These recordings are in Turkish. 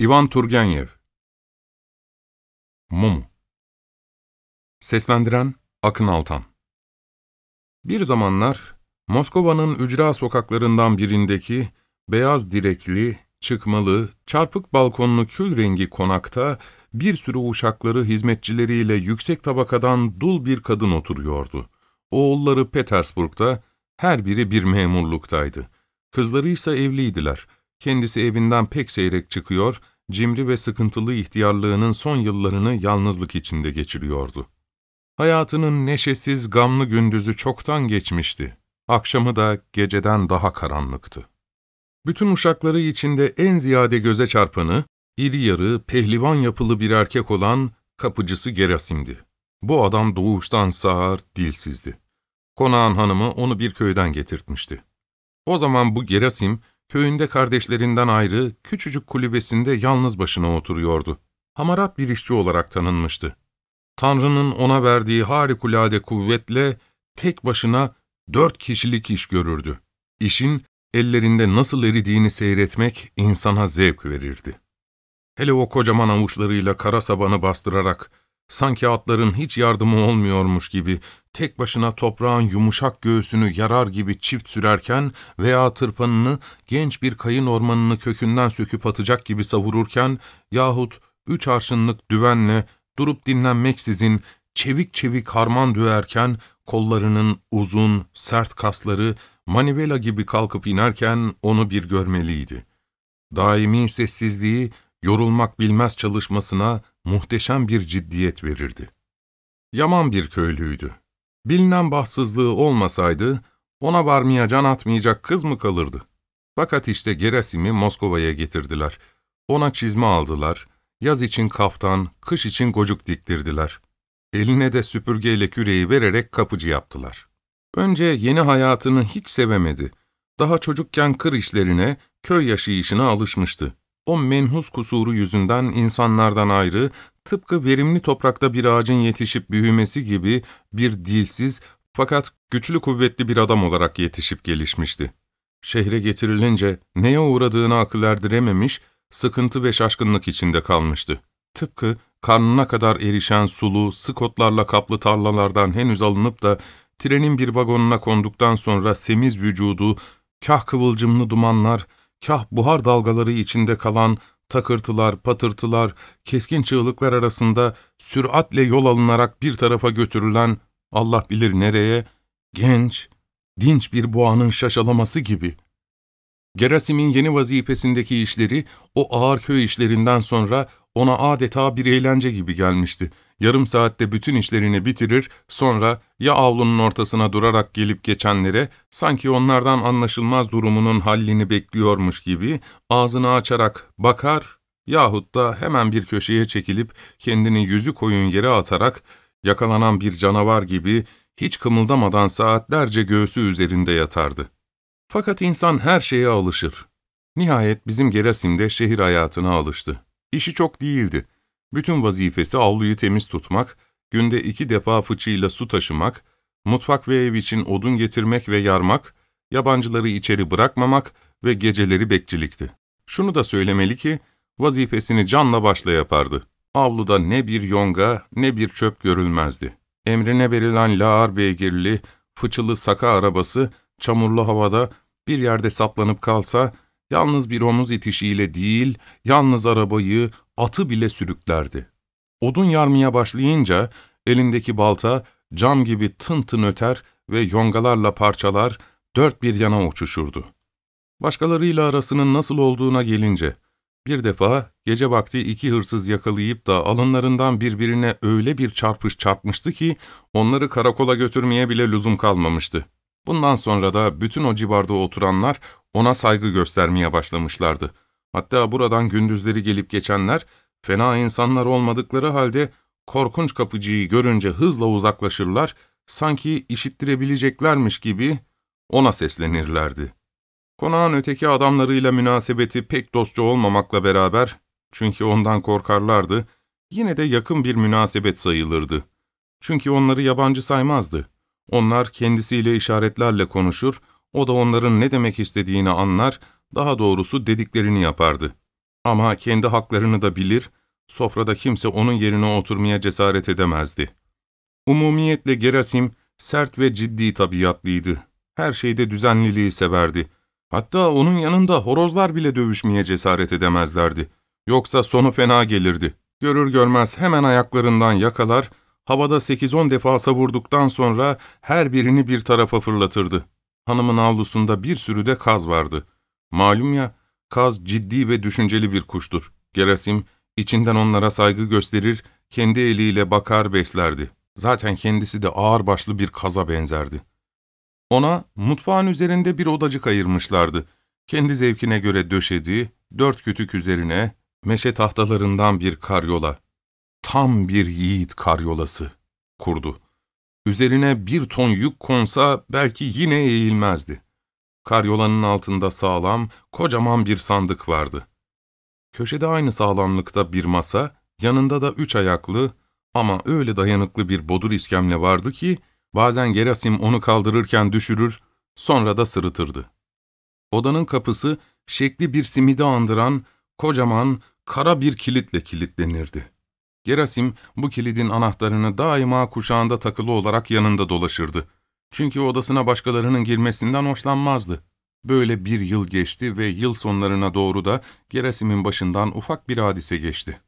İvan Turgenev Mum Seslendiren Akın Altan Bir zamanlar Moskova'nın ücra sokaklarından birindeki beyaz direkli, çıkmalı, çarpık balkonlu kül rengi konakta bir sürü uşakları hizmetçileriyle yüksek tabakadan dul bir kadın oturuyordu. Oğulları Petersburg'da, her biri bir memurluktaydı. Kızları ise evliydiler. Kendisi evinden pek seyrek çıkıyor, cimri ve sıkıntılı ihtiyarlığının son yıllarını yalnızlık içinde geçiriyordu. Hayatının neşesiz, gamlı gündüzü çoktan geçmişti. Akşamı da geceden daha karanlıktı. Bütün uşakları içinde en ziyade göze çarpanı, iri yarı, pehlivan yapılı bir erkek olan kapıcısı Gerasim'di. Bu adam doğuştan sağır, dilsizdi. Konağın hanımı onu bir köyden getirtmişti. O zaman bu Gerasim, köyünde kardeşlerinden ayrı, küçücük kulübesinde yalnız başına oturuyordu. Hamarat bir işçi olarak tanınmıştı. Tanrı'nın ona verdiği harikulade kuvvetle tek başına dört kişilik iş görürdü. İşin ellerinde nasıl eridiğini seyretmek insana zevk verirdi. Hele o kocaman avuçlarıyla kara sabanı bastırarak, sanki atların hiç yardımı olmuyormuş gibi, tek başına toprağın yumuşak göğsünü yarar gibi çift sürerken veya tırpanını genç bir kayın ormanını kökünden söküp atacak gibi savururken yahut üç arşınlık düvenle durup dinlenmeksizin çevik çevik harman düğerken kollarının uzun, sert kasları manivela gibi kalkıp inerken onu bir görmeliydi. Daimi sessizliği, yorulmak bilmez çalışmasına muhteşem bir ciddiyet verirdi. Yaman bir köylüydü. Bilinen bahtsızlığı olmasaydı, ona varmaya can atmayacak kız mı kalırdı? Fakat işte Gerasim'i Moskova'ya getirdiler. Ona çizme aldılar, yaz için kaftan, kış için gocuk diktirdiler. Eline de süpürgeyle küreği vererek kapıcı yaptılar. Önce yeni hayatını hiç sevemedi. Daha çocukken kır işlerine, köy yaşayışına alışmıştı. O menhus kusuru yüzünden insanlardan ayrı, tıpkı verimli toprakta bir ağacın yetişip büyümesi gibi bir dilsiz fakat güçlü kuvvetli bir adam olarak yetişip gelişmişti. Şehre getirilince neye uğradığını akıl erdirememiş, sıkıntı ve şaşkınlık içinde kalmıştı. Tıpkı karnına kadar erişen sulu, sık otlarla kaplı tarlalardan henüz alınıp da trenin bir vagonuna konduktan sonra semiz vücudu, kah kıvılcımlı dumanlar, kah buhar dalgaları içinde kalan takırtılar, patırtılar, keskin çığlıklar arasında süratle yol alınarak bir tarafa götürülen, Allah bilir nereye, genç, dinç bir boğanın şaşalaması gibi. Gerasim'in yeni vazifesindeki işleri, o ağır köy işlerinden sonra ona adeta bir eğlence gibi gelmişti. Yarım saatte bütün işlerini bitirir, sonra ya avlunun ortasına durarak gelip geçenlere, sanki onlardan anlaşılmaz durumunun hallini bekliyormuş gibi, ağzını açarak bakar, yahut da hemen bir köşeye çekilip kendini yüzü koyun yere atarak, yakalanan bir canavar gibi hiç kımıldamadan saatlerce göğsü üzerinde yatardı. Fakat insan her şeye alışır. Nihayet bizim Gerasim de şehir hayatına alıştı. İşi çok değildi. Bütün vazifesi avluyu temiz tutmak, günde iki defa fıçıyla su taşımak, mutfak ve ev için odun getirmek ve yarmak, yabancıları içeri bırakmamak ve geceleri bekçilikti. Şunu da söylemeli ki, vazifesini canla başla yapardı. Avluda ne bir yonga ne bir çöp görülmezdi. Emrine verilen lağar beygirli, fıçılı saka arabası, çamurlu havada bir yerde saplanıp kalsa, Yalnız bir omuz itişiyle değil, yalnız arabayı, atı bile sürüklerdi. Odun yarmaya başlayınca elindeki balta cam gibi tın tın öter ve yongalarla parçalar dört bir yana uçuşurdu. Başkalarıyla arasının nasıl olduğuna gelince, bir defa gece vakti iki hırsız yakalayıp da alınlarından birbirine öyle bir çarpış çarpmıştı ki onları karakola götürmeye bile lüzum kalmamıştı. Bundan sonra da bütün o civarda oturanlar ona saygı göstermeye başlamışlardı. Hatta buradan gündüzleri gelip geçenler, fena insanlar olmadıkları halde korkunç kapıcıyı görünce hızla uzaklaşırlar, sanki işittirebileceklermiş gibi ona seslenirlerdi. Konağın öteki adamlarıyla münasebeti pek dostça olmamakla beraber, çünkü ondan korkarlardı, yine de yakın bir münasebet sayılırdı. Çünkü onları yabancı saymazdı. Onlar kendisiyle işaretlerle konuşur, o da onların ne demek istediğini anlar, daha doğrusu dediklerini yapardı. Ama kendi haklarını da bilir, sofrada kimse onun yerine oturmaya cesaret edemezdi. Umumiyetle Gerasim, sert ve ciddi tabiatlıydı. Her şeyde düzenliliği severdi. Hatta onun yanında horozlar bile dövüşmeye cesaret edemezlerdi. Yoksa sonu fena gelirdi. Görür görmez hemen ayaklarından yakalar, havada 8-10 defa savurduktan sonra her birini bir tarafa fırlatırdı. Hanımın avlusunda bir sürü de kaz vardı. Malum ya, kaz ciddi ve düşünceli bir kuştur. Gerasim, içinden onlara saygı gösterir, kendi eliyle bakar beslerdi. Zaten kendisi de ağırbaşlı bir kaza benzerdi. Ona mutfağın üzerinde bir odacık ayırmışlardı. Kendi zevkine göre döşediği, dört kütük üzerine meşe tahtalarından bir karyola, tam bir yiğit karyolası kurdu. Üzerine bir ton yük konsa belki yine eğilmezdi. Karyolanın altında sağlam, kocaman bir sandık vardı. Köşede aynı sağlamlıkta bir masa, yanında da üç ayaklı ama öyle dayanıklı bir bodur iskemle vardı ki, bazen Gerasim onu kaldırırken düşürür, sonra da sırıtırdı. Odanın kapısı, şekli bir simidi andıran, kocaman, kara bir kilitle kilitlenirdi. Gerasim, bu kilidin anahtarını daima kuşağında takılı olarak yanında dolaşırdı. Çünkü odasına başkalarının girmesinden hoşlanmazdı. Böyle bir yıl geçti ve yıl sonlarına doğru da Gerasim'in başından ufak bir hadise geçti.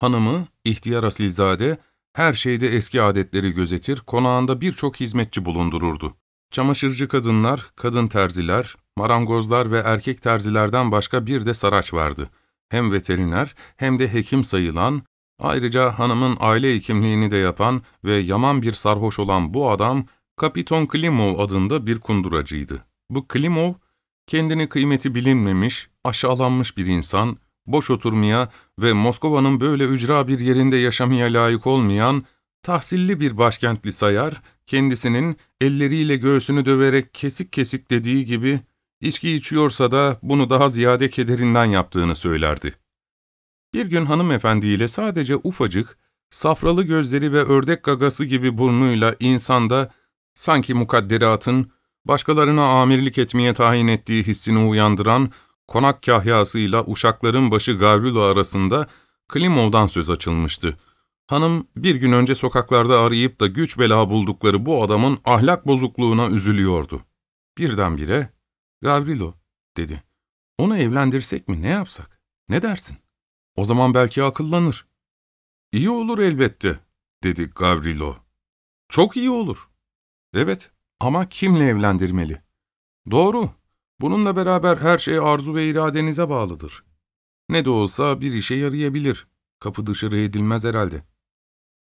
Hanımı, ihtiyar asilzade, her şeyde eski adetleri gözetir, konağında birçok hizmetçi bulundururdu. Çamaşırcı kadınlar, kadın terziler, marangozlar ve erkek terzilerden başka bir de saraç vardı. Hem veteriner hem de hekim sayılan, ayrıca hanımın aile hekimliğini de yapan ve yaman bir sarhoş olan bu adam, Kapiton Klimov adında bir kunduracıydı. Bu Klimov, kendini kıymeti bilinmemiş, aşağılanmış bir insan, boş oturmaya ve Moskova'nın böyle ücra bir yerinde yaşamaya layık olmayan, tahsilli bir başkentli sayar, kendisinin elleriyle göğsünü döverek kesik kesik dediği gibi, içki içiyorsa da bunu daha ziyade kederinden yaptığını söylerdi. Bir gün hanımefendiyle sadece ufacık, safralı gözleri ve ördek gagası gibi burnuyla insanda, sanki mukadderatın, başkalarına amirlik etmeye tayin ettiği hissini uyandıran, konak kahyasıyla uşakların başı Gavrilo arasında Klimov'dan söz açılmıştı. Hanım bir gün önce sokaklarda arayıp da güç bela buldukları bu adamın ahlak bozukluğuna üzülüyordu. Birdenbire, ''Gavrilo'' dedi. ''Onu evlendirsek mi, ne yapsak? Ne dersin? O zaman belki akıllanır.'' ''İyi olur elbette'' dedi Gavrilo. ''Çok iyi olur.'' ''Evet ama kimle evlendirmeli?'' ''Doğru, Bununla beraber her şey arzu ve iradenize bağlıdır. Ne de olsa bir işe yarayabilir. Kapı dışarı edilmez herhalde.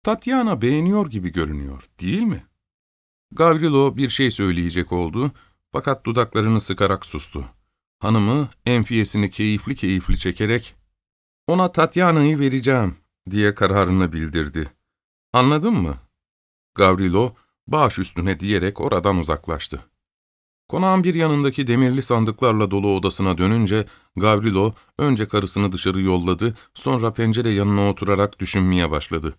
Tatyana beğeniyor gibi görünüyor, değil mi? Gavrilo bir şey söyleyecek oldu, fakat dudaklarını sıkarak sustu. Hanımı enfiyesini keyifli keyifli çekerek, ''Ona Tatyana'yı vereceğim.'' diye kararını bildirdi. ''Anladın mı?'' Gavrilo, baş üstüne diyerek oradan uzaklaştı. Konağın bir yanındaki demirli sandıklarla dolu odasına dönünce, Gavrilo önce karısını dışarı yolladı, sonra pencere yanına oturarak düşünmeye başladı.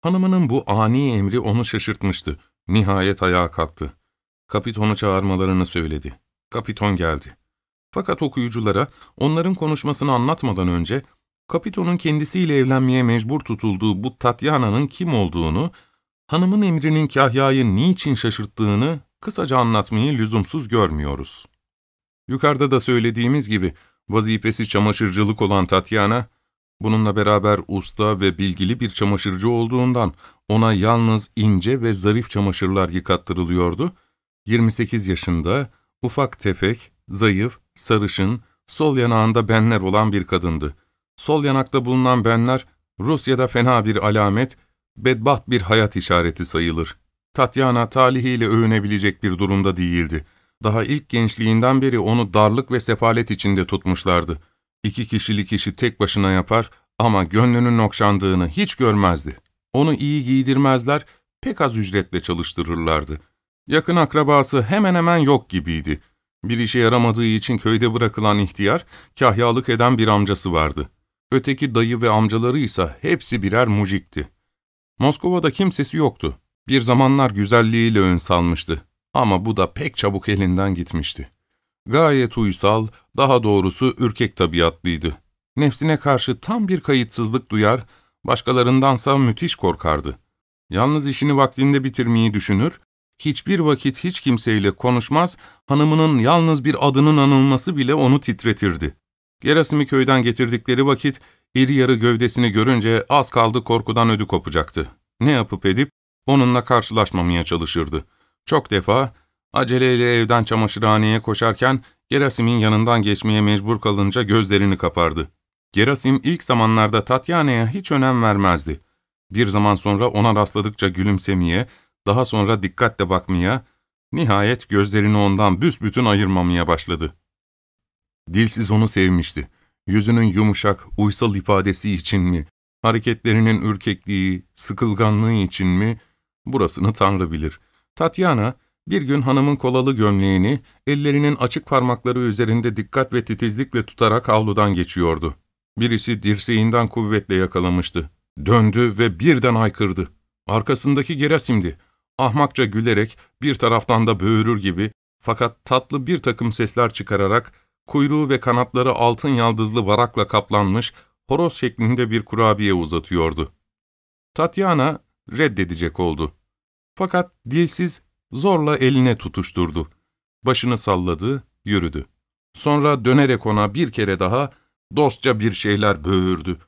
Hanımının bu ani emri onu şaşırtmıştı. Nihayet ayağa kalktı. Kapiton'u çağırmalarını söyledi. Kapiton geldi. Fakat okuyuculara onların konuşmasını anlatmadan önce, Kapiton'un kendisiyle evlenmeye mecbur tutulduğu bu Tatyana'nın kim olduğunu, hanımın emrinin Kahya'yı niçin şaşırttığını kısaca anlatmayı lüzumsuz görmüyoruz. Yukarıda da söylediğimiz gibi vazifesi çamaşırcılık olan Tatyana, bununla beraber usta ve bilgili bir çamaşırcı olduğundan ona yalnız ince ve zarif çamaşırlar yıkattırılıyordu. 28 yaşında, ufak tefek, zayıf, sarışın, sol yanağında benler olan bir kadındı. Sol yanakta bulunan benler, Rusya'da fena bir alamet, bedbaht bir hayat işareti sayılır. Tatyana talihiyle övünebilecek bir durumda değildi. Daha ilk gençliğinden beri onu darlık ve sefalet içinde tutmuşlardı. İki kişilik işi tek başına yapar ama gönlünün okşandığını hiç görmezdi. Onu iyi giydirmezler, pek az ücretle çalıştırırlardı. Yakın akrabası hemen hemen yok gibiydi. Bir işe yaramadığı için köyde bırakılan ihtiyar, kahyalık eden bir amcası vardı. Öteki dayı ve amcaları ise hepsi birer mujikti. Moskova'da kimsesi yoktu. Bir zamanlar güzelliğiyle ön salmıştı ama bu da pek çabuk elinden gitmişti. Gayet uysal, daha doğrusu ürkek tabiatlıydı. Nefsine karşı tam bir kayıtsızlık duyar, başkalarındansa müthiş korkardı. Yalnız işini vaktinde bitirmeyi düşünür, hiçbir vakit hiç kimseyle konuşmaz, hanımının yalnız bir adının anılması bile onu titretirdi. Gerasim'i köyden getirdikleri vakit, iri yarı gövdesini görünce az kaldı korkudan ödü kopacaktı. Ne yapıp edip, onunla karşılaşmamaya çalışırdı. Çok defa, aceleyle evden çamaşırhaneye koşarken, Gerasim'in yanından geçmeye mecbur kalınca gözlerini kapardı. Gerasim ilk zamanlarda Tatyana'ya hiç önem vermezdi. Bir zaman sonra ona rastladıkça gülümsemeye, daha sonra dikkatle bakmaya, nihayet gözlerini ondan büsbütün ayırmamaya başladı. Dilsiz onu sevmişti. Yüzünün yumuşak, uysal ifadesi için mi, hareketlerinin ürkekliği, sıkılganlığı için mi, burasını Tanrı bilir. Tatyana, bir gün hanımın kolalı gömleğini, ellerinin açık parmakları üzerinde dikkat ve titizlikle tutarak avludan geçiyordu. Birisi dirseğinden kuvvetle yakalamıştı. Döndü ve birden aykırdı. Arkasındaki Gerasim'di. Ahmakça gülerek, bir taraftan da böğürür gibi, fakat tatlı bir takım sesler çıkararak, kuyruğu ve kanatları altın yaldızlı varakla kaplanmış, horoz şeklinde bir kurabiye uzatıyordu. Tatyana reddedecek oldu. Fakat dilsiz zorla eline tutuşturdu. Başını salladı, yürüdü. Sonra dönerek ona bir kere daha dostça bir şeyler böğürdü.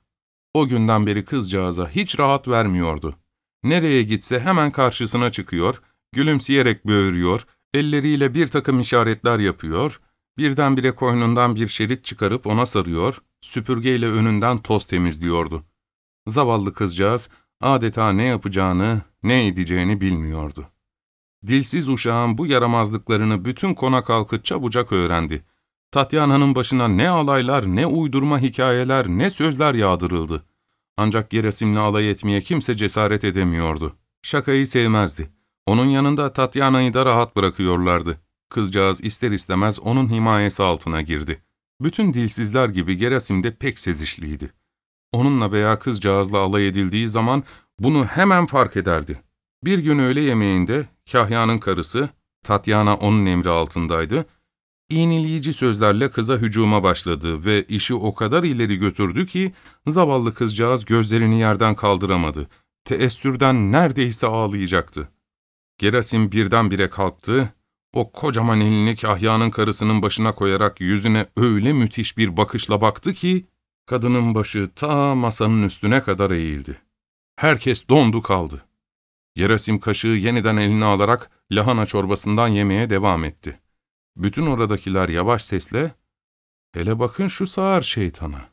O günden beri kızcağıza hiç rahat vermiyordu. Nereye gitse hemen karşısına çıkıyor, gülümseyerek böğürüyor, elleriyle bir takım işaretler yapıyor, birdenbire koynundan bir şerit çıkarıp ona sarıyor, süpürgeyle önünden toz temizliyordu. Zavallı kızcağız adeta ne yapacağını, ne edeceğini bilmiyordu. Dilsiz uşağın bu yaramazlıklarını bütün konak halkı çabucak öğrendi. Tatyana'nın başına ne alaylar, ne uydurma hikayeler, ne sözler yağdırıldı. Ancak Gerasim'le alay etmeye kimse cesaret edemiyordu. Şakayı sevmezdi. Onun yanında Tatyana'yı da rahat bırakıyorlardı. Kızcağız ister istemez onun himayesi altına girdi. Bütün dilsizler gibi Gerasim de pek sezişliydi. Onunla veya kızcağızla alay edildiği zaman bunu hemen fark ederdi. Bir gün öğle yemeğinde Kahya'nın karısı, Tatyana onun emri altındaydı, iğneleyici sözlerle kıza hücuma başladı ve işi o kadar ileri götürdü ki zavallı kızcağız gözlerini yerden kaldıramadı. Teessürden neredeyse ağlayacaktı. Gerasim birdenbire kalktı, o kocaman elini kahyanın karısının başına koyarak yüzüne öyle müthiş bir bakışla baktı ki, kadının başı ta masanın üstüne kadar eğildi. Herkes dondu kaldı. Gerasim kaşığı yeniden eline alarak lahana çorbasından yemeye devam etti. Bütün oradakiler yavaş sesle, ''Hele bakın şu sağır şeytana,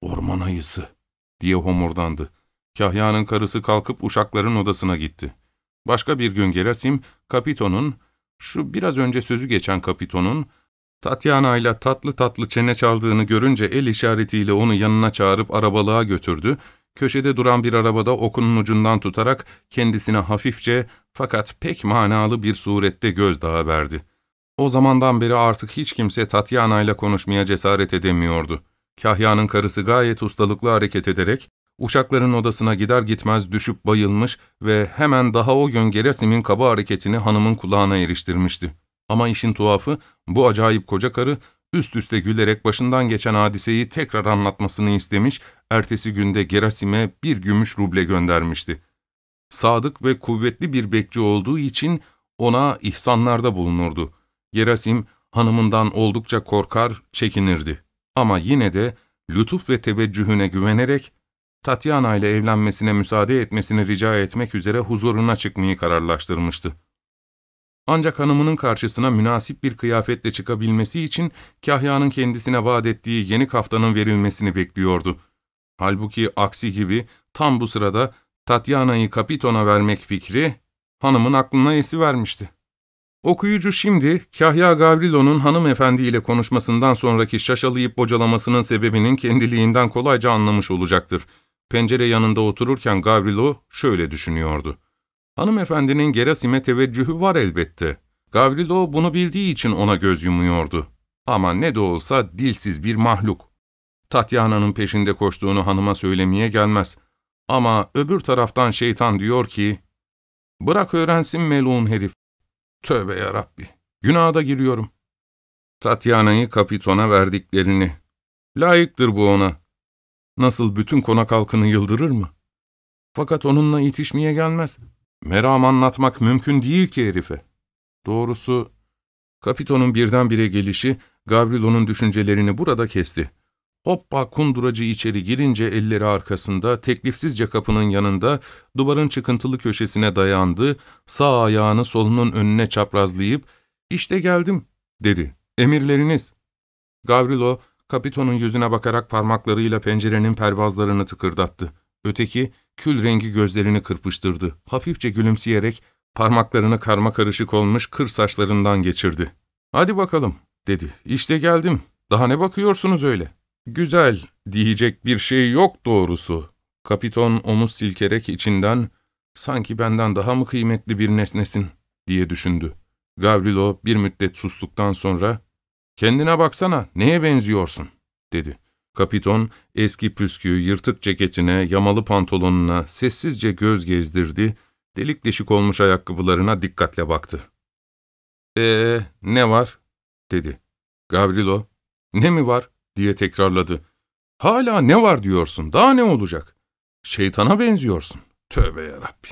orman ayısı.'' diye homurdandı. Kahya'nın karısı kalkıp uşakların odasına gitti. Başka bir gün Gerasim, Kapiton'un, şu biraz önce sözü geçen Kapiton'un, Tatyana ile tatlı tatlı çene çaldığını görünce el işaretiyle onu yanına çağırıp arabalığa götürdü, köşede duran bir arabada okunun ucundan tutarak kendisine hafifçe fakat pek manalı bir surette gözdağı verdi. O zamandan beri artık hiç kimse Tatyana ile konuşmaya cesaret edemiyordu. Kahya'nın karısı gayet ustalıklı hareket ederek, uşakların odasına gider gitmez düşüp bayılmış ve hemen daha o gün Gerasim'in kaba hareketini hanımın kulağına eriştirmişti. Ama işin tuhafı, bu acayip koca karı, üst üste gülerek başından geçen hadiseyi tekrar anlatmasını istemiş, ertesi günde Gerasim'e bir gümüş ruble göndermişti. Sadık ve kuvvetli bir bekçi olduğu için ona ihsanlarda bulunurdu. Gerasim hanımından oldukça korkar, çekinirdi. Ama yine de lütuf ve teveccühüne güvenerek Tatyana ile evlenmesine müsaade etmesini rica etmek üzere huzuruna çıkmayı kararlaştırmıştı. Ancak hanımının karşısına münasip bir kıyafetle çıkabilmesi için Kahya'nın kendisine vaat ettiği yeni kaftanın verilmesini bekliyordu. Halbuki aksi gibi tam bu sırada Tatyana'yı Kapiton'a vermek fikri hanımın aklına esi vermişti. Okuyucu şimdi Kahya Gavrilo'nun hanımefendi ile konuşmasından sonraki şaşalayıp bocalamasının sebebinin kendiliğinden kolayca anlamış olacaktır. Pencere yanında otururken Gavrilo şöyle düşünüyordu. Hanımefendinin Gerasim'e teveccühü var elbette. Gavrilo bunu bildiği için ona göz yumuyordu. Ama ne de olsa dilsiz bir mahluk. Tatyana'nın peşinde koştuğunu hanıma söylemeye gelmez. Ama öbür taraftan şeytan diyor ki, ''Bırak öğrensin melun herif. Tövbe yarabbi, günaha da giriyorum.'' Tatyana'yı kapitona verdiklerini, Layıktır bu ona. Nasıl bütün konak halkını yıldırır mı? Fakat onunla itişmeye gelmez. Meram anlatmak mümkün değil ki herife. Doğrusu, Kapiton'un birdenbire gelişi, Gavrilo'nun düşüncelerini burada kesti. Hoppa kunduracı içeri girince elleri arkasında, teklifsizce kapının yanında, duvarın çıkıntılı köşesine dayandı, sağ ayağını solunun önüne çaprazlayıp, ''İşte geldim.'' dedi. ''Emirleriniz.'' Gavrilo, Kapiton'un yüzüne bakarak parmaklarıyla pencerenin pervazlarını tıkırdattı. Öteki, kül rengi gözlerini kırpıştırdı. Hafifçe gülümseyerek, parmaklarını karma karışık olmuş kır saçlarından geçirdi. ''Hadi bakalım.'' dedi. ''İşte geldim. Daha ne bakıyorsunuz öyle?'' ''Güzel, diyecek bir şey yok doğrusu.'' Kapiton omuz silkerek içinden, ''Sanki benden daha mı kıymetli bir nesnesin?'' diye düşündü. Gavrilo bir müddet sustuktan sonra, ''Kendine baksana, neye benziyorsun?'' dedi. Kapiton, eski püskü, yırtık ceketine, yamalı pantolonuna sessizce göz gezdirdi, delik deşik olmuş ayakkabılarına dikkatle baktı. ''Ee, ne var?'' dedi. Gavrilo, ''Ne mi var?'' diye tekrarladı. ''Hala ne var diyorsun, daha ne olacak? Şeytana benziyorsun. Tövbe yarabbi.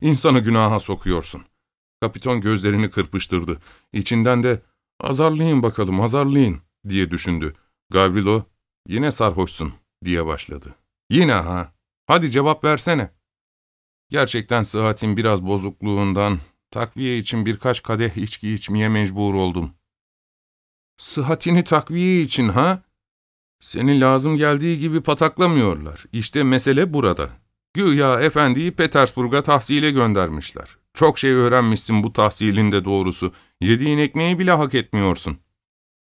İnsanı günaha sokuyorsun.'' Kapiton gözlerini kırpıştırdı. İçinden de ''Azarlayın bakalım, azarlayın.'' diye düşündü. Gavrilo, ''Yine sarhoşsun.'' diye başladı. ''Yine ha? Hadi cevap versene.'' Gerçekten sıhhatin biraz bozukluğundan, takviye için birkaç kadeh içki içmeye mecbur oldum. Sıhhatini takviye için ha? Seni lazım geldiği gibi pataklamıyorlar. İşte mesele burada. Güya efendiyi Petersburg'a tahsile göndermişler. Çok şey öğrenmişsin bu tahsilinde doğrusu. Yediğin ekmeği bile hak etmiyorsun.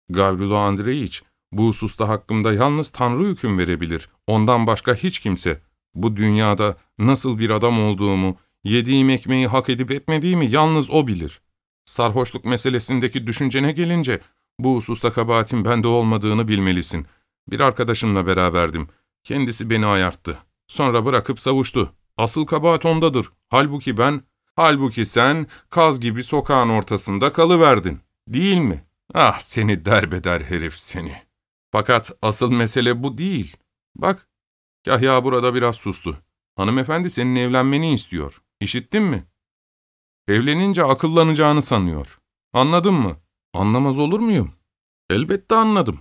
Gavrilo Andreyiç, bu hususta hakkımda yalnız Tanrı hüküm verebilir. Ondan başka hiç kimse. Bu dünyada nasıl bir adam olduğumu, yediğim ekmeği hak edip etmediğimi yalnız o bilir. Sarhoşluk meselesindeki düşüncene gelince, bu hususta kabahatin bende olmadığını bilmelisin. Bir arkadaşımla beraberdim. Kendisi beni ayarttı. Sonra bırakıp savuştu. Asıl kabahat ondadır. Halbuki ben, halbuki sen kaz gibi sokağın ortasında kalıverdin. Değil mi? Ah seni derbeder herif seni. Fakat asıl mesele bu değil. Bak, Kahya burada biraz sustu. Hanımefendi senin evlenmeni istiyor. İşittin mi? Evlenince akıllanacağını sanıyor. Anladın mı? Anlamaz olur muyum? Elbette anladım.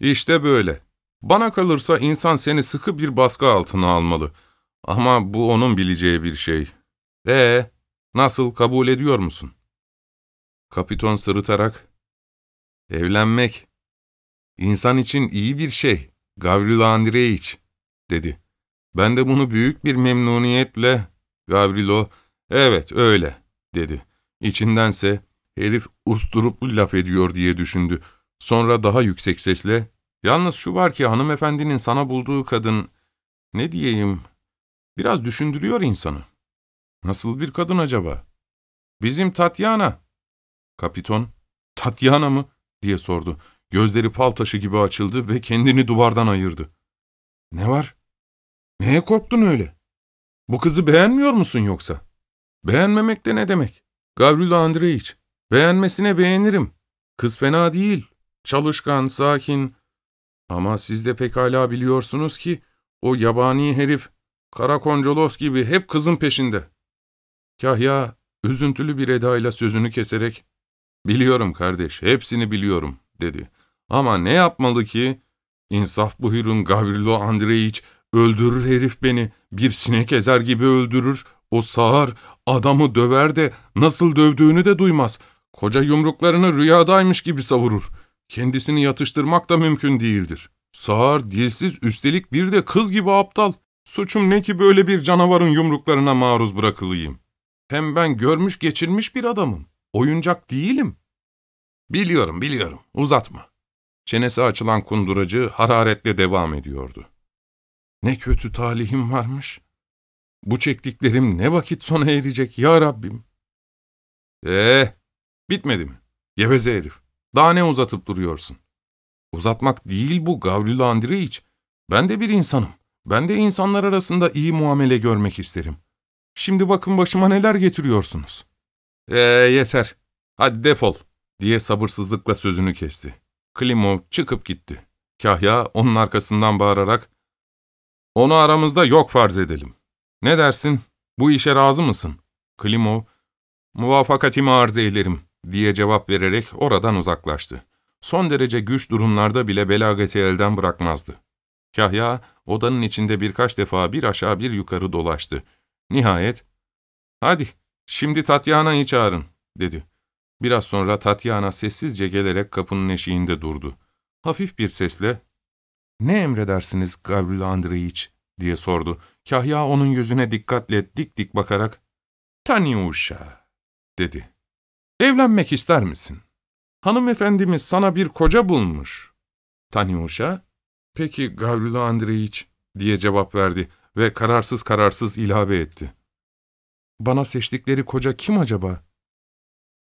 İşte böyle. Bana kalırsa insan seni sıkı bir baskı altına almalı. Ama bu onun bileceği bir şey. Ee, nasıl kabul ediyor musun? Kapiton sırıtarak, evlenmek, insan için iyi bir şey, Gavrilo Andreyiç, dedi. Ben de bunu büyük bir memnuniyetle, Gavrilo, evet öyle, dedi. İçindense, herif usturuplu laf ediyor diye düşündü. Sonra daha yüksek sesle, yalnız şu var ki hanımefendinin sana bulduğu kadın, ne diyeyim, biraz düşündürüyor insanı. Nasıl bir kadın acaba? Bizim Tatyana. Kapiton, Tatyana mı? diye sordu. Gözleri pal taşı gibi açıldı ve kendini duvardan ayırdı. Ne var? Neye korktun öyle? Bu kızı beğenmiyor musun yoksa? Beğenmemek de ne demek? Gavrilo Andreyiç, beğenmesine beğenirim. Kız fena değil, çalışkan, sakin. Ama siz de pekala biliyorsunuz ki o yabani herif Karakoncolos gibi hep kızın peşinde. Kahya üzüntülü bir edayla sözünü keserek ''Biliyorum kardeş, hepsini biliyorum.'' dedi. ''Ama ne yapmalı ki? İnsaf buyurun Gavrilo Andreyiç, öldürür herif beni, bir sinek ezer gibi öldürür. O sağır, adamı döver de nasıl dövdüğünü de duymaz. Koca yumruklarını rüyadaymış gibi savurur. Kendisini yatıştırmak da mümkün değildir. Sağır, dilsiz, üstelik bir de kız gibi aptal. Suçum ne ki böyle bir canavarın yumruklarına maruz bırakılayım? Hem ben görmüş geçirmiş bir adamım. Oyuncak değilim. Biliyorum, biliyorum. Uzatma. Çenesi açılan kunduracı hararetle devam ediyordu. Ne kötü talihim varmış. Bu çektiklerim ne vakit sona erecek ya Rabbim? Eh, bitmedi mi? Geveze herif. Daha ne uzatıp duruyorsun? Uzatmak değil bu Gavrilo Andreyiç. Ben de bir insanım. Ben de insanlar arasında iyi muamele görmek isterim. Şimdi bakın başıma neler getiriyorsunuz. Eee yeter. Hadi defol, diye sabırsızlıkla sözünü kesti. Klimov çıkıp gitti. Kahya onun arkasından bağırarak, ''Onu aramızda yok farz edelim. Ne dersin? Bu işe razı mısın?'' Klimov, ''Muvafakatimi arz eylerim.'' diye cevap vererek oradan uzaklaştı. Son derece güç durumlarda bile belageti elden bırakmazdı. Kahya, odanın içinde birkaç defa bir aşağı bir yukarı dolaştı. Nihayet, ''Hadi, şimdi Tatyana'yı çağırın.'' dedi. Biraz sonra Tatyana sessizce gelerek kapının eşiğinde durdu. Hafif bir sesle, ''Ne emredersiniz Gavril Andreyiç?'' diye sordu. Kahya onun yüzüne dikkatle dik dik bakarak, ''Tanyuşa'' dedi. ''Evlenmek ister misin? Hanımefendimiz sana bir koca bulmuş.'' Tanyuşa, ''Peki Gavril Andreyiç'' diye cevap verdi ve kararsız kararsız ilave etti. ''Bana seçtikleri koca kim acaba?''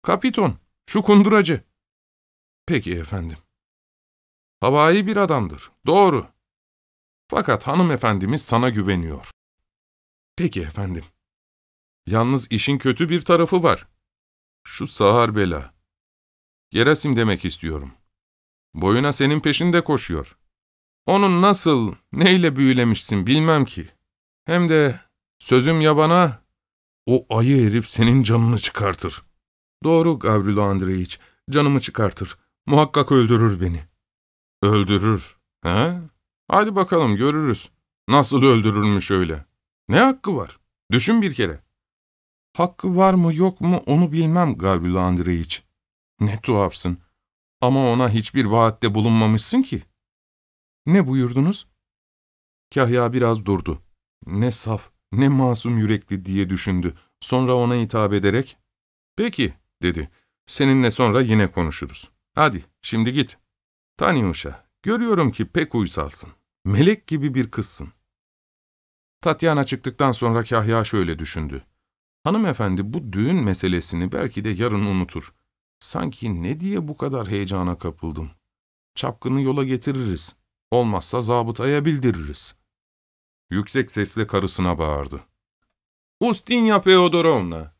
''Kapiton, şu kunduracı.'' ''Peki efendim.'' ''Havai bir adamdır, doğru. Fakat hanımefendimiz sana güveniyor.'' ''Peki efendim.'' ''Yalnız işin kötü bir tarafı var. Şu sağır bela. Gerasim demek istiyorum. Boyuna senin peşinde koşuyor. Onun nasıl, neyle büyülemişsin bilmem ki. Hem de sözüm yabana, o ayı herif senin canını çıkartır. Doğru Gavrilo Andreyiç, canımı çıkartır. Muhakkak öldürür beni. Öldürür, he? Hadi bakalım görürüz. Nasıl öldürülmüş öyle? Ne hakkı var? Düşün bir kere. Hakkı var mı yok mu onu bilmem Gavrilo Andreyiç. Ne tuhafsın. Ama ona hiçbir vaatte bulunmamışsın ki. Ne buyurdunuz? Kahya biraz durdu. Ne saf, ne masum yürekli diye düşündü. Sonra ona hitap ederek, ''Peki'' dedi. ''Seninle sonra yine konuşuruz. Hadi, şimdi git.'' ''Tanyuşa, görüyorum ki pek uysalsın. Melek gibi bir kızsın.'' Tatyana çıktıktan sonra Kahya şöyle düşündü. Hanımefendi bu düğün meselesini belki de yarın unutur. Sanki ne diye bu kadar heyecana kapıldım. Çapkını yola getiririz. Olmazsa zabıtaya bildiririz. Yüksek sesle karısına bağırdı. Ustinya Feodorovna!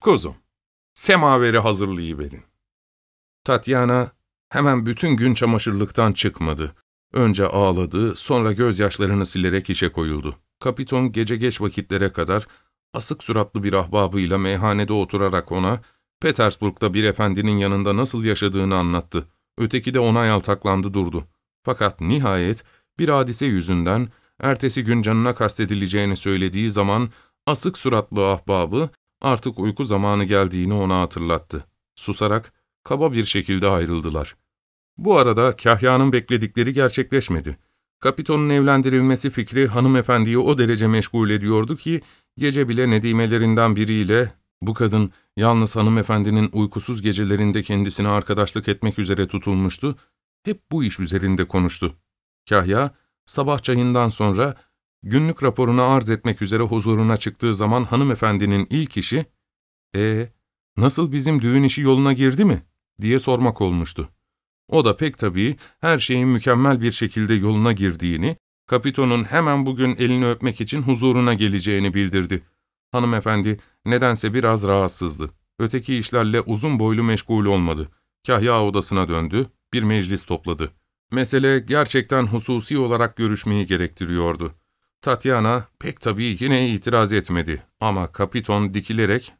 Kuzum, semaveri hazırlayıverin. Tatyana hemen bütün gün çamaşırlıktan çıkmadı. Önce ağladı, sonra gözyaşlarını silerek işe koyuldu. Kapiton gece geç vakitlere kadar asık suratlı bir ahbabıyla meyhanede oturarak ona, Petersburg'da bir efendinin yanında nasıl yaşadığını anlattı. Öteki de ona yaltaklandı durdu. Fakat nihayet bir hadise yüzünden ertesi gün canına kastedileceğini söylediği zaman asık suratlı ahbabı artık uyku zamanı geldiğini ona hatırlattı. Susarak kaba bir şekilde ayrıldılar. Bu arada Kahya'nın bekledikleri gerçekleşmedi. Kapiton'un evlendirilmesi fikri hanımefendiyi o derece meşgul ediyordu ki, gece bile nedimelerinden biriyle, bu kadın yalnız hanımefendinin uykusuz gecelerinde kendisine arkadaşlık etmek üzere tutulmuştu, hep bu iş üzerinde konuştu. Kahya, sabah çayından sonra günlük raporunu arz etmek üzere huzuruna çıktığı zaman hanımefendinin ilk işi, ''E nasıl bizim düğün işi yoluna girdi mi?'' diye sormak olmuştu. O da pek tabii her şeyin mükemmel bir şekilde yoluna girdiğini, Kapiton'un hemen bugün elini öpmek için huzuruna geleceğini bildirdi. Hanımefendi nedense biraz rahatsızdı. Öteki işlerle uzun boylu meşgul olmadı. Kahya odasına döndü, bir meclis topladı. Mesele gerçekten hususi olarak görüşmeyi gerektiriyordu. Tatyana pek tabii yine itiraz etmedi ama Kapiton dikilerek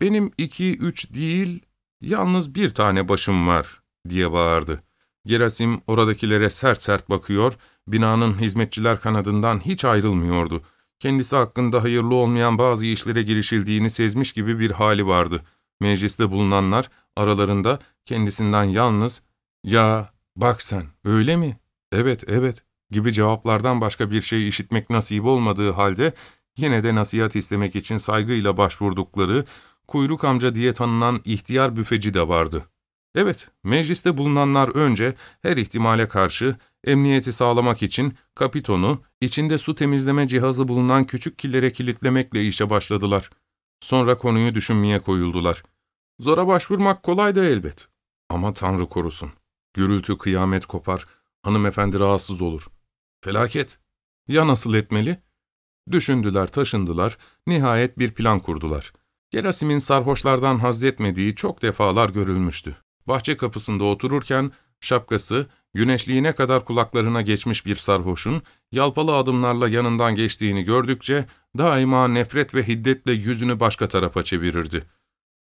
''Benim iki, üç değil, yalnız bir tane başım var.'' diye bağırdı. Gerasim oradakilere sert sert bakıyor, binanın hizmetçiler kanadından hiç ayrılmıyordu. Kendisi hakkında hayırlı olmayan bazı işlere girişildiğini sezmiş gibi bir hali vardı. Mecliste bulunanlar aralarında kendisinden yalnız ''Ya bak sen öyle mi? Evet evet.'' gibi cevaplardan başka bir şey işitmek nasip olmadığı halde yine de nasihat istemek için saygıyla başvurdukları kuyruk amca diye tanınan ihtiyar büfeci de vardı. Evet, mecliste bulunanlar önce her ihtimale karşı emniyeti sağlamak için kapitonu, içinde su temizleme cihazı bulunan küçük killere kilitlemekle işe başladılar. Sonra konuyu düşünmeye koyuldular. Zora başvurmak kolay da elbet. Ama Tanrı korusun. Gürültü kıyamet kopar, hanımefendi rahatsız olur. Felaket. Ya nasıl etmeli? Düşündüler, taşındılar, nihayet bir plan kurdular. Gerasim'in sarhoşlardan haz etmediği çok defalar görülmüştü. Bahçe kapısında otururken şapkası güneşliğine kadar kulaklarına geçmiş bir sarhoşun, yalpalı adımlarla yanından geçtiğini gördükçe, daima nefret ve hiddetle yüzünü başka tarafa çevirirdi.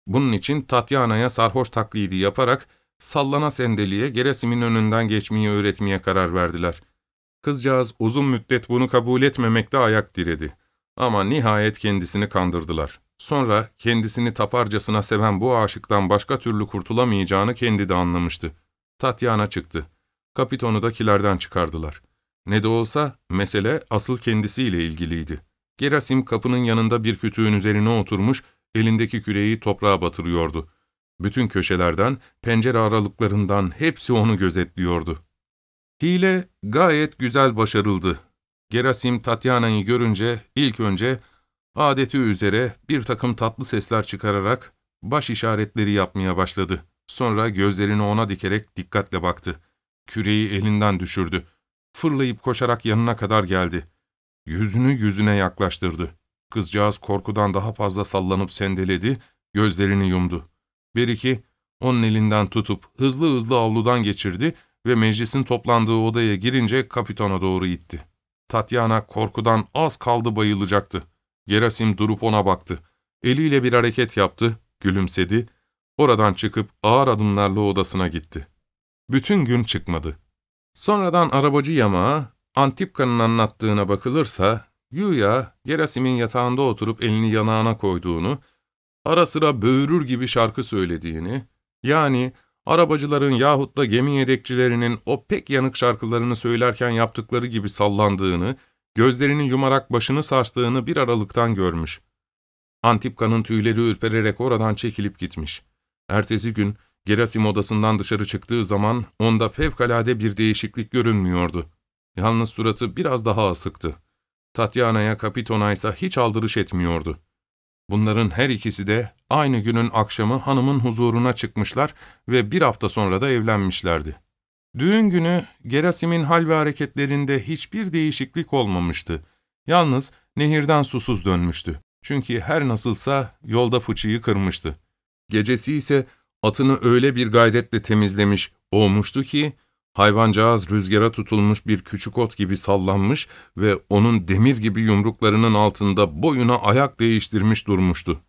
Bunun için Tatyana'ya sarhoş taklidi yaparak, sallana sendeliye Gerasim'in önünden geçmeyi öğretmeye karar verdiler. Kızcağız uzun müddet bunu kabul etmemekte ayak diredi. Ama nihayet kendisini kandırdılar. Sonra kendisini taparcasına seven bu aşıktan başka türlü kurtulamayacağını kendi de anlamıştı. Tatyana çıktı. Kapitonu da kilerden çıkardılar. Ne de olsa mesele asıl kendisiyle ilgiliydi. Gerasim kapının yanında bir kütüğün üzerine oturmuş, elindeki küreği toprağa batırıyordu. Bütün köşelerden, pencere aralıklarından hepsi onu gözetliyordu. Hile gayet güzel başarıldı. Gerasim Tatyana'yı görünce ilk önce adeti üzere bir takım tatlı sesler çıkararak baş işaretleri yapmaya başladı. Sonra gözlerini ona dikerek dikkatle baktı. Küreği elinden düşürdü. Fırlayıp koşarak yanına kadar geldi. Yüzünü yüzüne yaklaştırdı. Kızcağız korkudan daha fazla sallanıp sendeledi, gözlerini yumdu. Beriki, onun elinden tutup hızlı hızlı avludan geçirdi ve meclisin toplandığı odaya girince kapitana doğru itti. Tatyana korkudan az kaldı bayılacaktı. Gerasim durup ona baktı. Eliyle bir hareket yaptı, gülümsedi. Oradan çıkıp ağır adımlarla odasına gitti. Bütün gün çıkmadı. Sonradan arabacı yamağa, Antipka'nın anlattığına bakılırsa, Güya Gerasim'in yatağında oturup elini yanağına koyduğunu, ara sıra böğürür gibi şarkı söylediğini, yani arabacıların yahut da gemi yedekçilerinin o pek yanık şarkılarını söylerken yaptıkları gibi sallandığını, gözlerini yumarak başını sarstığını bir aralıktan görmüş. Antipka'nın tüyleri ürpererek oradan çekilip gitmiş. Ertesi gün Gerasim odasından dışarı çıktığı zaman onda fevkalade bir değişiklik görünmüyordu. Yalnız suratı biraz daha asıktı. Tatyana'ya Kapiton'a ise hiç aldırış etmiyordu. Bunların her ikisi de aynı günün akşamı hanımın huzuruna çıkmışlar ve bir hafta sonra da evlenmişlerdi. Düğün günü Gerasim'in hal ve hareketlerinde hiçbir değişiklik olmamıştı. Yalnız nehirden susuz dönmüştü. Çünkü her nasılsa yolda fıçıyı kırmıştı. Gecesi ise atını öyle bir gayretle temizlemiş, olmuştu ki, Hayvancağız rüzgara tutulmuş bir küçük ot gibi sallanmış ve onun demir gibi yumruklarının altında boyuna ayak değiştirmiş durmuştu.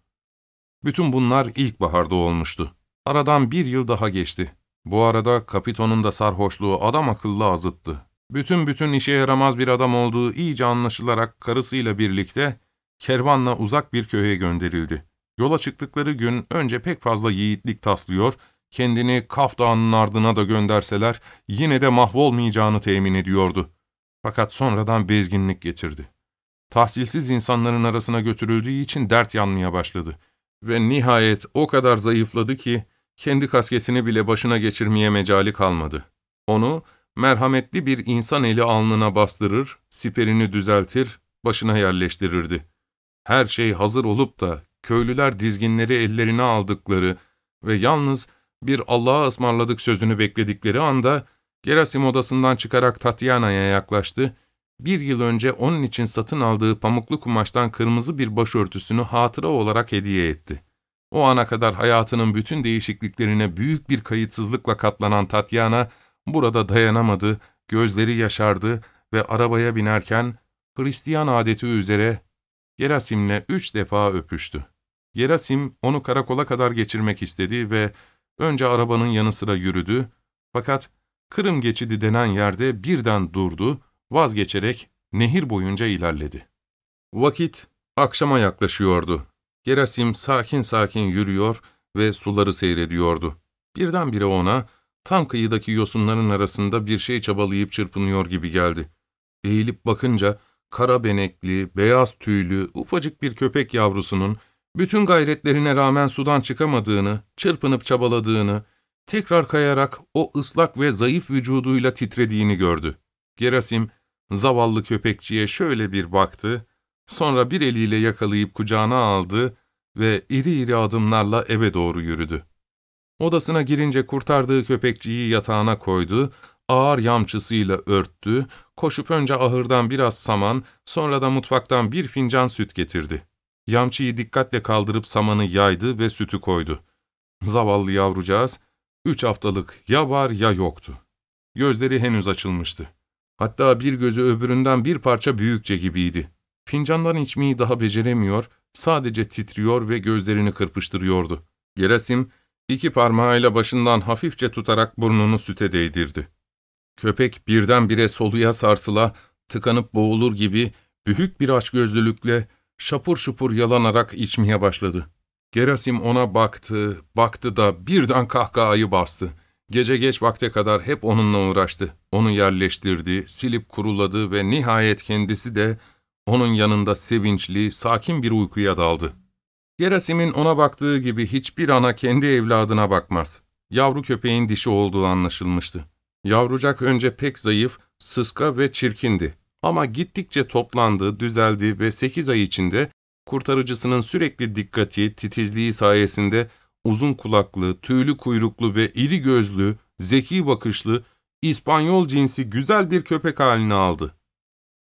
Bütün bunlar ilkbaharda olmuştu. Aradan bir yıl daha geçti. Bu arada kapitonun da sarhoşluğu adam akıllı azıttı. Bütün bütün işe yaramaz bir adam olduğu iyice anlaşılarak karısıyla birlikte kervanla uzak bir köye gönderildi. Yola çıktıkları gün önce pek fazla yiğitlik taslıyor kendini Kaf Dağı'nın ardına da gönderseler yine de mahvolmayacağını temin ediyordu. Fakat sonradan bezginlik getirdi. Tahsilsiz insanların arasına götürüldüğü için dert yanmaya başladı. Ve nihayet o kadar zayıfladı ki kendi kasketini bile başına geçirmeye mecali kalmadı. Onu merhametli bir insan eli alnına bastırır, siperini düzeltir, başına yerleştirirdi. Her şey hazır olup da köylüler dizginleri ellerine aldıkları ve yalnız bir Allah'a ısmarladık sözünü bekledikleri anda Gerasim odasından çıkarak Tatyana'ya yaklaştı. Bir yıl önce onun için satın aldığı pamuklu kumaştan kırmızı bir başörtüsünü hatıra olarak hediye etti. O ana kadar hayatının bütün değişikliklerine büyük bir kayıtsızlıkla katlanan Tatyana, burada dayanamadı, gözleri yaşardı ve arabaya binerken Hristiyan adeti üzere Gerasim'le üç defa öpüştü. Gerasim onu karakola kadar geçirmek istedi ve Önce arabanın yanı sıra yürüdü, fakat Kırım geçidi denen yerde birden durdu, vazgeçerek nehir boyunca ilerledi. Vakit akşama yaklaşıyordu. Gerasim sakin sakin yürüyor ve suları seyrediyordu. Birdenbire ona, tam kıyıdaki yosunların arasında bir şey çabalayıp çırpınıyor gibi geldi. Eğilip bakınca, kara benekli, beyaz tüylü, ufacık bir köpek yavrusunun bütün gayretlerine rağmen sudan çıkamadığını, çırpınıp çabaladığını, tekrar kayarak o ıslak ve zayıf vücuduyla titrediğini gördü. Gerasim, zavallı köpekçiye şöyle bir baktı, sonra bir eliyle yakalayıp kucağına aldı ve iri iri adımlarla eve doğru yürüdü. Odasına girince kurtardığı köpekçiyi yatağına koydu, ağır yamçısıyla örttü, koşup önce ahırdan biraz saman, sonra da mutfaktan bir fincan süt getirdi. Yamçıyı dikkatle kaldırıp samanı yaydı ve sütü koydu. Zavallı yavrucağız, üç haftalık ya var ya yoktu. Gözleri henüz açılmıştı. Hatta bir gözü öbüründen bir parça büyükçe gibiydi. Fincandan içmeyi daha beceremiyor, sadece titriyor ve gözlerini kırpıştırıyordu. Gerasim, iki parmağıyla başından hafifçe tutarak burnunu süte değdirdi. Köpek birdenbire soluya sarsıla, tıkanıp boğulur gibi büyük bir açgözlülükle şapur şupur yalanarak içmeye başladı. Gerasim ona baktı, baktı da birden kahkahayı bastı. Gece geç vakte kadar hep onunla uğraştı. Onu yerleştirdi, silip kuruladı ve nihayet kendisi de onun yanında sevinçli, sakin bir uykuya daldı. Gerasim'in ona baktığı gibi hiçbir ana kendi evladına bakmaz. Yavru köpeğin dişi olduğu anlaşılmıştı. Yavrucak önce pek zayıf, sıska ve çirkindi. Ama gittikçe toplandı, düzeldi ve sekiz ay içinde kurtarıcısının sürekli dikkati, titizliği sayesinde uzun kulaklı, tüylü kuyruklu ve iri gözlü, zeki bakışlı, İspanyol cinsi güzel bir köpek halini aldı.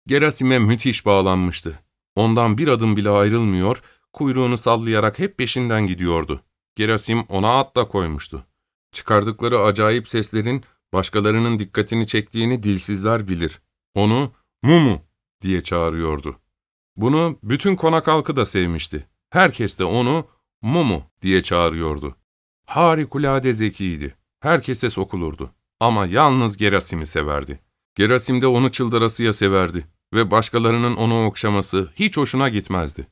Gerasim'e müthiş bağlanmıştı. Ondan bir adım bile ayrılmıyor, kuyruğunu sallayarak hep peşinden gidiyordu. Gerasim ona at da koymuştu. Çıkardıkları acayip seslerin başkalarının dikkatini çektiğini dilsizler bilir. Onu Mumu diye çağırıyordu. Bunu bütün konak halkı da sevmişti. Herkes de onu Mumu diye çağırıyordu. Harikulade zekiydi. Herkese sokulurdu. Ama yalnız Gerasim'i severdi. Gerasim de onu çıldırasıya severdi ve başkalarının onu okşaması hiç hoşuna gitmezdi.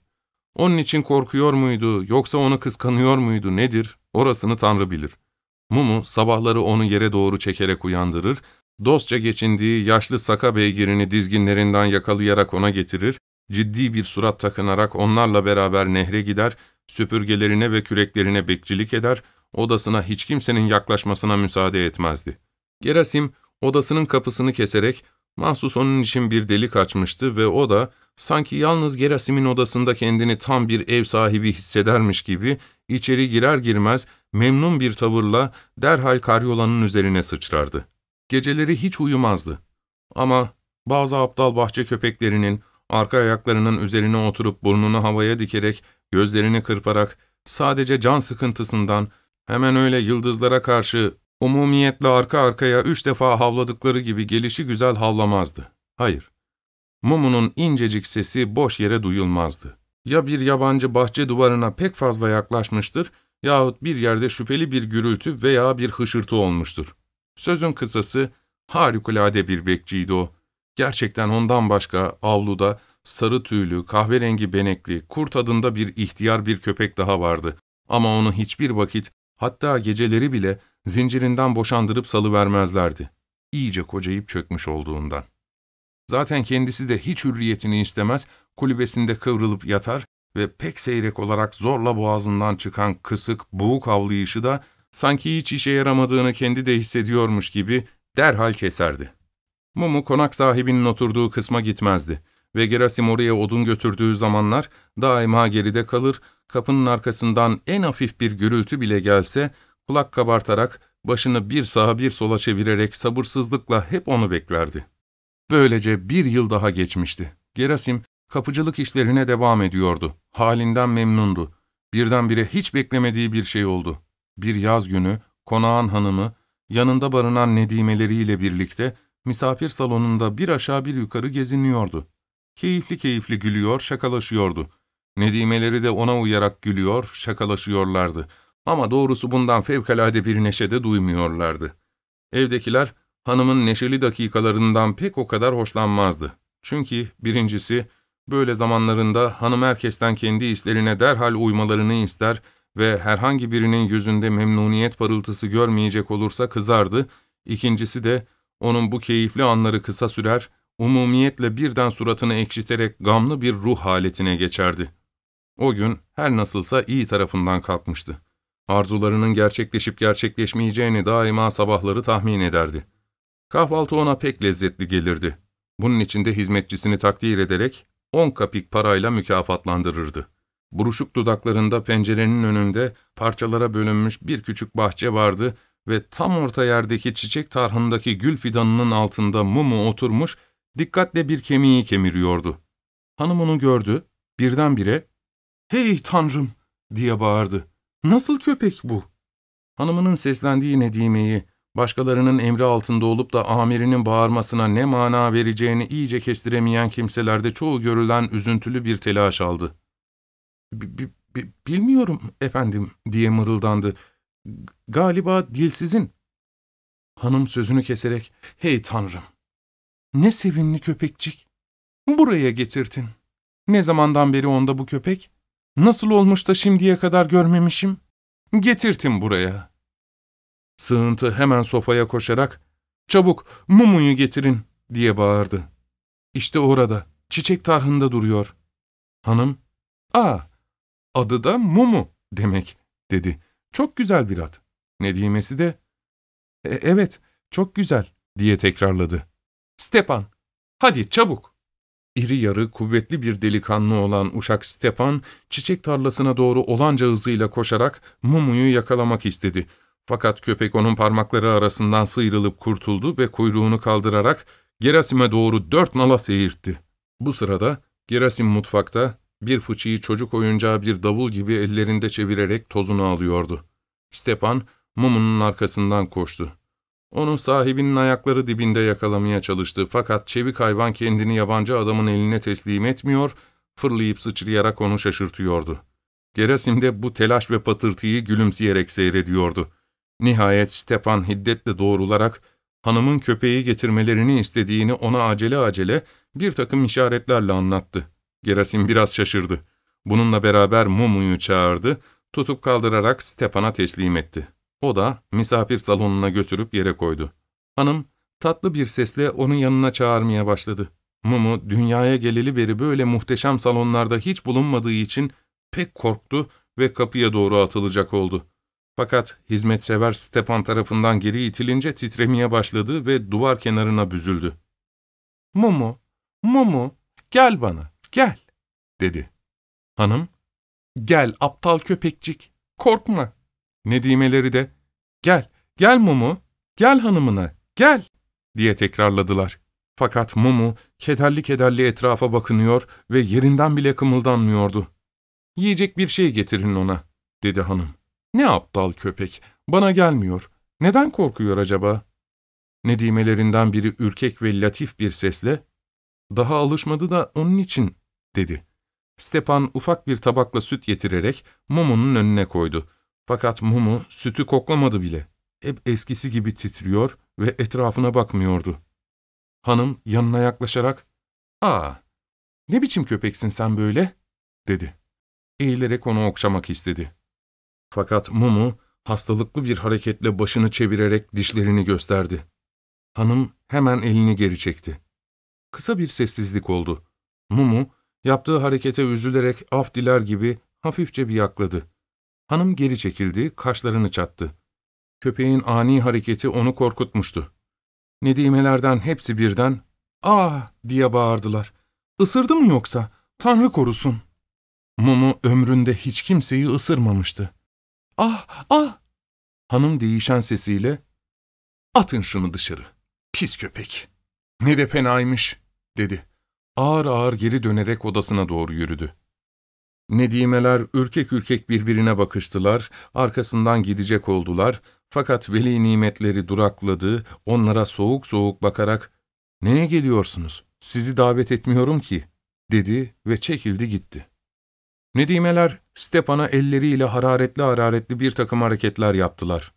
Onun için korkuyor muydu, yoksa onu kıskanıyor muydu, nedir, orasını Tanrı bilir. Mumu sabahları onu yere doğru çekerek uyandırır, dostça geçindiği yaşlı saka beygirini dizginlerinden yakalayarak ona getirir, ciddi bir surat takınarak onlarla beraber nehre gider, süpürgelerine ve küreklerine bekçilik eder, odasına hiç kimsenin yaklaşmasına müsaade etmezdi. Gerasim, odasının kapısını keserek, mahsus onun için bir delik açmıştı ve o da, sanki yalnız Gerasim'in odasında kendini tam bir ev sahibi hissedermiş gibi, içeri girer girmez, memnun bir tavırla derhal karyolanın üzerine sıçrardı. Geceleri hiç uyumazdı. Ama bazı aptal bahçe köpeklerinin, arka ayaklarının üzerine oturup burnunu havaya dikerek, gözlerini kırparak, sadece can sıkıntısından, hemen öyle yıldızlara karşı umumiyetle arka arkaya üç defa havladıkları gibi gelişi güzel havlamazdı. Hayır. Mumu'nun incecik sesi boş yere duyulmazdı. Ya bir yabancı bahçe duvarına pek fazla yaklaşmıştır yahut bir yerde şüpheli bir gürültü veya bir hışırtı olmuştur. Sözün kısası harikulade bir bekçiydi o. Gerçekten ondan başka avluda sarı tüylü, kahverengi benekli, kurt adında bir ihtiyar bir köpek daha vardı. Ama onu hiçbir vakit, hatta geceleri bile zincirinden boşandırıp salıvermezlerdi. İyice kocayıp çökmüş olduğundan. Zaten kendisi de hiç hürriyetini istemez, kulübesinde kıvrılıp yatar ve pek seyrek olarak zorla boğazından çıkan kısık, boğuk avlayışı da sanki hiç işe yaramadığını kendi de hissediyormuş gibi derhal keserdi. Mumu konak sahibinin oturduğu kısma gitmezdi ve Gerasim oraya odun götürdüğü zamanlar daima geride kalır, kapının arkasından en hafif bir gürültü bile gelse, kulak kabartarak, başını bir sağa bir sola çevirerek sabırsızlıkla hep onu beklerdi. Böylece bir yıl daha geçmişti. Gerasim, kapıcılık işlerine devam ediyordu. Halinden memnundu. Birdenbire hiç beklemediği bir şey oldu. Bir yaz günü, konağın hanımı, yanında barınan nedimeleriyle birlikte, misafir salonunda bir aşağı bir yukarı geziniyordu. Keyifli keyifli gülüyor, şakalaşıyordu. Nedimeleri de ona uyarak gülüyor, şakalaşıyorlardı. Ama doğrusu bundan fevkalade bir neşe de duymuyorlardı. Evdekiler, hanımın neşeli dakikalarından pek o kadar hoşlanmazdı. Çünkü birincisi, böyle zamanlarında hanım herkesten kendi islerine derhal uymalarını ister ve herhangi birinin yüzünde memnuniyet parıltısı görmeyecek olursa kızardı, İkincisi de onun bu keyifli anları kısa sürer, umumiyetle birden suratını ekşiterek gamlı bir ruh haletine geçerdi. O gün her nasılsa iyi tarafından kalkmıştı. Arzularının gerçekleşip gerçekleşmeyeceğini daima sabahları tahmin ederdi. Kahvaltı ona pek lezzetli gelirdi. Bunun için de hizmetçisini takdir ederek on kapik parayla mükafatlandırırdı. Buruşuk dudaklarında pencerenin önünde parçalara bölünmüş bir küçük bahçe vardı ve tam orta yerdeki çiçek tarhındaki gül fidanının altında mumu oturmuş, dikkatle bir kemiği kemiriyordu. Hanım onu gördü, birdenbire, ''Hey tanrım!'' diye bağırdı. ''Nasıl köpek bu?'' Hanımının seslendiği Nedime'yi, Başkalarının emri altında olup da amirinin bağırmasına ne mana vereceğini iyice kestiremeyen kimselerde çoğu görülen üzüntülü bir telaş aldı. "Bi- bi- ''Bilmiyorum efendim'' diye mırıldandı. ''Galiba dilsizin.'' Hanım sözünü keserek ''Hey tanrım! Ne sevimli köpekçik! Buraya getirdin. Ne zamandan beri onda bu köpek? Nasıl olmuş da şimdiye kadar görmemişim? Getirtin buraya.'' Sığıntı hemen sofaya koşarak ''Çabuk mumuyu getirin.'' diye bağırdı. İşte orada, çiçek tarhında duruyor. Hanım, ''Aa, adı da Mumu demek.'' dedi. ''Çok güzel bir ad.'' Nedimesi de "E, ''Evet, çok güzel.'' diye tekrarladı. ''Stepan, hadi çabuk.'' İri yarı, kuvvetli bir delikanlı olan uşak Stepan, çiçek tarlasına doğru olanca hızıyla koşarak Mumu'yu yakalamak istedi. Fakat köpek onun parmakları arasından sıyrılıp kurtuldu ve kuyruğunu kaldırarak Gerasim'e doğru dört nala seyirtti. Bu sırada Gerasim mutfakta bir fıçıyı çocuk oyuncağı bir davul gibi ellerinde çevirerek tozunu alıyordu. Stepan, Mumu'nun arkasından koştu. Onu sahibinin ayakları dibinde yakalamaya çalıştı fakat çevik hayvan kendini yabancı adamın eline teslim etmiyor, fırlayıp sıçrayarak onu şaşırtıyordu. Gerasim de bu telaş ve patırtıyı gülümseyerek seyrediyordu. Nihayet Stepan hiddetle doğrularak hanımın köpeği getirmelerini istediğini ona acele acele bir takım işaretlerle anlattı. Gerasim biraz şaşırdı. Bununla beraber Mumu'yu çağırdı, tutup kaldırarak Stepan'a teslim etti. O da misafir salonuna götürüp yere koydu. Hanım tatlı bir sesle onun yanına çağırmaya başladı. Mumu dünyaya geleli beri böyle muhteşem salonlarda hiç bulunmadığı için pek korktu ve kapıya doğru atılacak oldu. Fakat hizmetsever Stepan tarafından geri itilince titremeye başladı ve duvar kenarına büzüldü. ''Mumu, Mumu, gel bana, gel.'' dedi. Hanım, ''Gel aptal köpekçik, korkma.'' Nedimeleri de, ''Gel, gel Mumu, gel hanımına, gel.'' diye tekrarladılar. Fakat Mumu kederli kederli etrafa bakınıyor ve yerinden bile kımıldanmıyordu. ''Yiyecek bir şey getirin ona.'' dedi hanım. Ne aptal köpek, bana gelmiyor. Neden korkuyor acaba? Nedimelerinden biri ürkek ve latif bir sesle, ''Daha alışmadı da onun için.'' Dedi. Stepan ufak bir tabakla süt getirerek Mumu'nun önüne koydu. Fakat Mumu sütü koklamadı bile. Hep eskisi gibi titriyor ve etrafına bakmıyordu. Hanım yanına yaklaşarak, ''Aa, ne biçim köpeksin sen böyle?'' dedi. Eğilerek onu okşamak istedi. Fakat Mumu hastalıklı bir hareketle başını çevirerek dişlerini gösterdi. Hanım hemen elini geri çekti. Kısa bir sessizlik oldu. Mumu yaptığı harekete üzülerek af diler gibi hafifçe bir yakladı. Hanım geri çekildi, kaşlarını çattı. Köpeğin ani hareketi onu korkutmuştu. Nedimelerden hepsi birden ''Ah!'' diye bağırdılar. ''Isırdı mı yoksa? Tanrı korusun!'' Mumu ömründe hiç kimseyi ısırmamıştı. ''Ah! Ah!'' Hanım değişen sesiyle ''Atın şunu dışarı, pis köpek. Ne de fenaymış.'' dedi. Ağır ağır geri dönerek odasına doğru yürüdü. Nedimeler ürkek ürkek birbirine bakıştılar, arkasından gidecek oldular, fakat veli nimetleri durakladı, onlara soğuk soğuk bakarak, ''Neye geliyorsunuz, sizi davet etmiyorum ki.'' dedi ve çekildi gitti. Nedimeler, Stepan'a elleriyle hararetli hararetli bir takım hareketler yaptılar.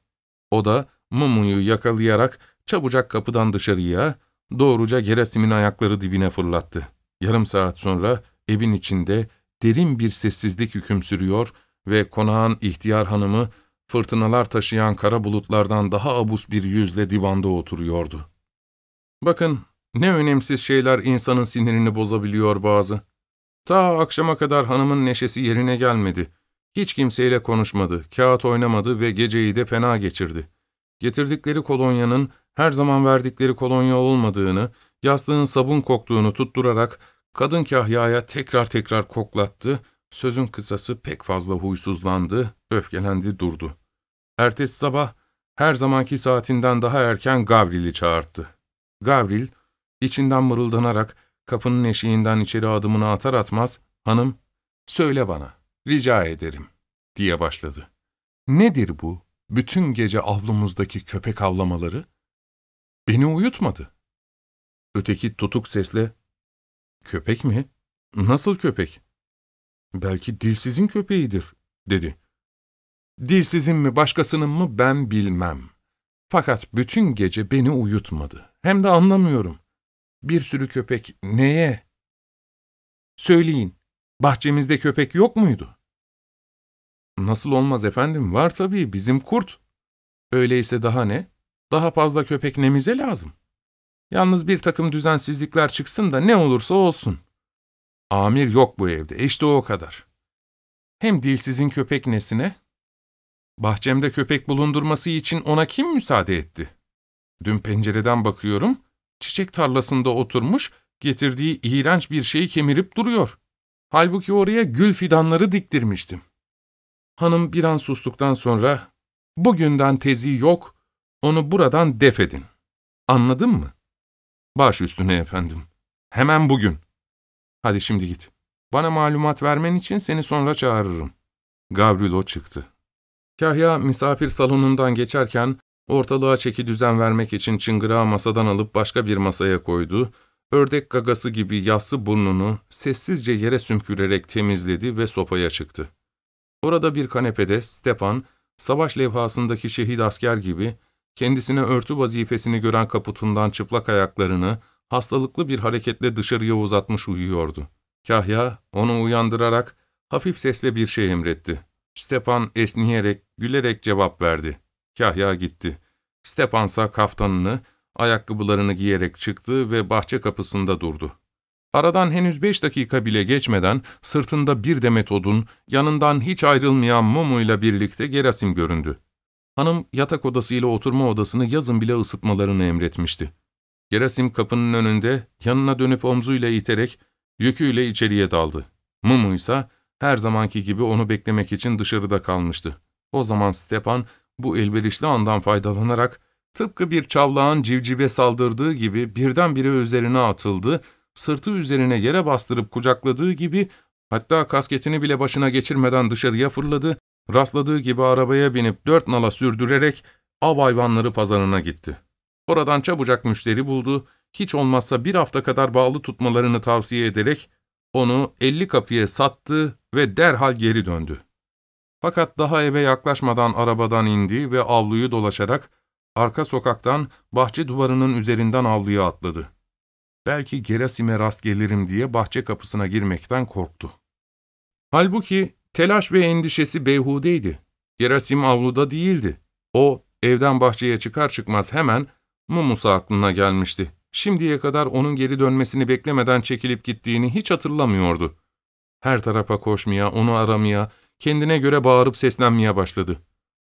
O da, Mumu'yu yakalayarak çabucak kapıdan dışarıya, doğruca Gerasim'in ayakları dibine fırlattı. Yarım saat sonra evin içinde derin bir sessizlik hüküm sürüyor ve konağın ihtiyar hanımı, fırtınalar taşıyan kara bulutlardan daha abus bir yüzle divanda oturuyordu. Bakın, ne önemsiz şeyler insanın sinirini bozabiliyor bazı. Ta akşama kadar hanımın neşesi yerine gelmedi. Hiç kimseyle konuşmadı, kağıt oynamadı ve geceyi de fena geçirdi. Getirdikleri kolonyanın her zaman verdikleri kolonya olmadığını, yastığın sabun koktuğunu tutturarak kadın kahyaya tekrar tekrar koklattı, sözün kısası pek fazla huysuzlandı, öfkelendi durdu. Ertesi sabah her zamanki saatinden daha erken Gavril'i çağırttı. Gavril, içinden mırıldanarak kapının eşiğinden içeri adımını atar atmaz, hanım, söyle bana, rica ederim, diye başladı. Nedir bu? bütün gece avlumuzdaki köpek avlamaları beni uyutmadı. Öteki tutuk sesle, ''Köpek mi? Nasıl köpek?'' ''Belki dilsizin köpeğidir.'' dedi. ''Dilsizin mi başkasının mı ben bilmem. Fakat bütün gece beni uyutmadı. Hem de anlamıyorum. Bir sürü köpek neye? Söyleyin, bahçemizde köpek yok muydu?'' ''Nasıl olmaz efendim, var tabii, bizim kurt. Öyleyse daha ne? Daha fazla köpek nemize lazım.'' Yalnız bir takım düzensizlikler çıksın da ne olursa olsun. Amir yok bu evde, işte o kadar. Hem dilsizin köpek nesine? Bahçemde köpek bulundurması için ona kim müsaade etti? Dün pencereden bakıyorum, çiçek tarlasında oturmuş, getirdiği iğrenç bir şeyi kemirip duruyor. Halbuki oraya gül fidanları diktirmiştim. Hanım bir an sustuktan sonra, bugünden tezi yok, onu buradan def edin. Anladın mı? Baş üstüne efendim. Hemen bugün. Hadi şimdi git. Bana malumat vermen için seni sonra çağırırım. Gavrilo çıktı. Kahya misafir salonundan geçerken ortalığa çeki düzen vermek için çıngırağı masadan alıp başka bir masaya koydu, ördek gagası gibi yassı burnunu sessizce yere sümkürerek temizledi ve sopaya çıktı. Orada bir kanepede Stepan, savaş levhasındaki şehit asker gibi kendisine örtü vazifesini gören kaputundan çıplak ayaklarını hastalıklı bir hareketle dışarıya uzatmış uyuyordu. Kahya onu uyandırarak hafif sesle bir şey emretti. Stepan esniyerek, gülerek cevap verdi. Kahya gitti. Stepansa kaftanını, ayakkabılarını giyerek çıktı ve bahçe kapısında durdu. Aradan henüz beş dakika bile geçmeden sırtında bir demet odun, yanından hiç ayrılmayan Mumu'yla birlikte Gerasim göründü. Hanım yatak odasıyla oturma odasını yazın bile ısıtmalarını emretmişti. Gerasim kapının önünde yanına dönüp omzuyla iterek yüküyle içeriye daldı. Mumu ise her zamanki gibi onu beklemek için dışarıda kalmıştı. O zaman Stepan bu elverişli andan faydalanarak tıpkı bir çavlağın civcive saldırdığı gibi birdenbire üzerine atıldı, sırtı üzerine yere bastırıp kucakladığı gibi hatta kasketini bile başına geçirmeden dışarıya fırladı Rastladığı gibi arabaya binip dört nala sürdürerek av hayvanları pazarına gitti. Oradan çabucak müşteri buldu, hiç olmazsa bir hafta kadar bağlı tutmalarını tavsiye ederek onu elli kapıya sattı ve derhal geri döndü. Fakat daha eve yaklaşmadan arabadan indi ve avluyu dolaşarak arka sokaktan bahçe duvarının üzerinden avluya atladı. Belki Gerasim'e rast gelirim diye bahçe kapısına girmekten korktu. Halbuki Telaş ve endişesi beyhudeydi. Gerasim avluda değildi. O, evden bahçeye çıkar çıkmaz hemen Mumus'a aklına gelmişti. Şimdiye kadar onun geri dönmesini beklemeden çekilip gittiğini hiç hatırlamıyordu. Her tarafa koşmaya, onu aramaya, kendine göre bağırıp seslenmeye başladı.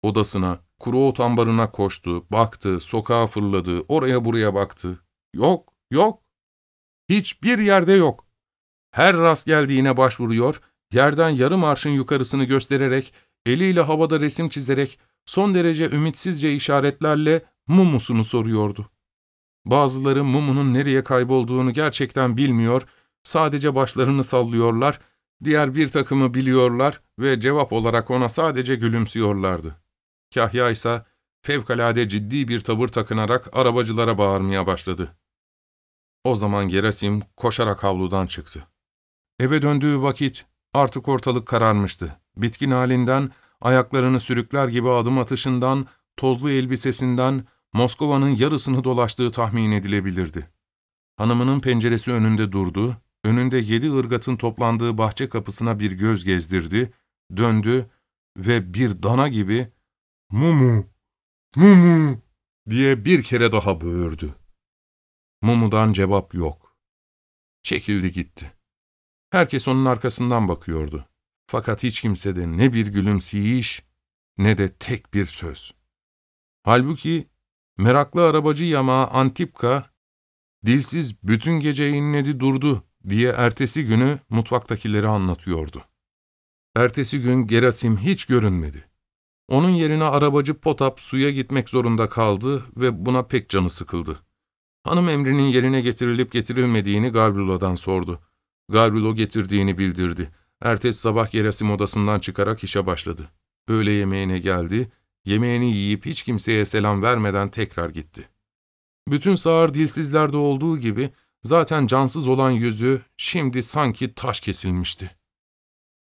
Odasına, kuru ot ambarına koştu, baktı, sokağa fırladı, oraya buraya baktı. Yok, yok. Hiçbir yerde yok. Her rast geldiğine başvuruyor, yerden yarım arşın yukarısını göstererek, eliyle havada resim çizerek, son derece ümitsizce işaretlerle mumusunu soruyordu. Bazıları mumunun nereye kaybolduğunu gerçekten bilmiyor, sadece başlarını sallıyorlar, diğer bir takımı biliyorlar ve cevap olarak ona sadece gülümsüyorlardı. Kahya ise fevkalade ciddi bir tavır takınarak arabacılara bağırmaya başladı. O zaman Gerasim koşarak havludan çıktı. Eve döndüğü vakit Artık ortalık kararmıştı. Bitkin halinden, ayaklarını sürükler gibi adım atışından, tozlu elbisesinden, Moskova'nın yarısını dolaştığı tahmin edilebilirdi. Hanımının penceresi önünde durdu, önünde yedi ırgatın toplandığı bahçe kapısına bir göz gezdirdi, döndü ve bir dana gibi ''Mumu, Mumu!'' diye bir kere daha böğürdü. Mumu'dan cevap yok. Çekildi gitti. Herkes onun arkasından bakıyordu. Fakat hiç kimsede ne bir gülümseyiş ne de tek bir söz. Halbuki meraklı arabacı yamağı Antipka, dilsiz bütün gece inledi durdu diye ertesi günü mutfaktakileri anlatıyordu. Ertesi gün Gerasim hiç görünmedi. Onun yerine arabacı Potap suya gitmek zorunda kaldı ve buna pek canı sıkıldı. Hanım emrinin yerine getirilip getirilmediğini Gavrilo'dan sordu. Garbulo getirdiğini bildirdi. Ertesi sabah Gerasim odasından çıkarak işe başladı. Öğle yemeğine geldi, Yemeğini yiyip hiç kimseye selam vermeden tekrar gitti. Bütün sağır dilsizlerde olduğu gibi zaten cansız olan yüzü şimdi sanki taş kesilmişti.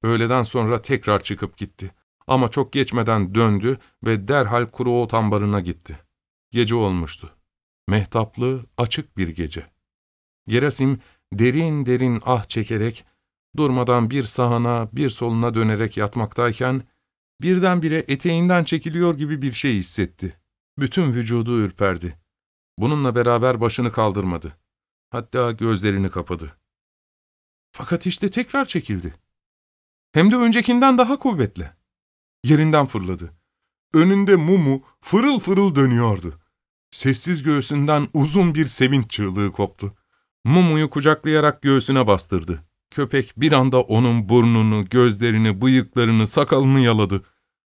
Öğleden sonra tekrar çıkıp gitti. Ama çok geçmeden döndü ve derhal kuru ot ambarına gitti. Gece olmuştu. Mehtaplı, açık bir gece. Gerasim derin derin ah çekerek, durmadan bir sağına bir soluna dönerek yatmaktayken, birdenbire eteğinden çekiliyor gibi bir şey hissetti. Bütün vücudu ürperdi. Bununla beraber başını kaldırmadı. Hatta gözlerini kapadı. Fakat işte tekrar çekildi. Hem de öncekinden daha kuvvetli. Yerinden fırladı. Önünde mumu fırıl fırıl dönüyordu. Sessiz göğsünden uzun bir sevinç çığlığı koptu. Mumu'yu kucaklayarak göğsüne bastırdı. Köpek bir anda onun burnunu, gözlerini, bıyıklarını, sakalını yaladı.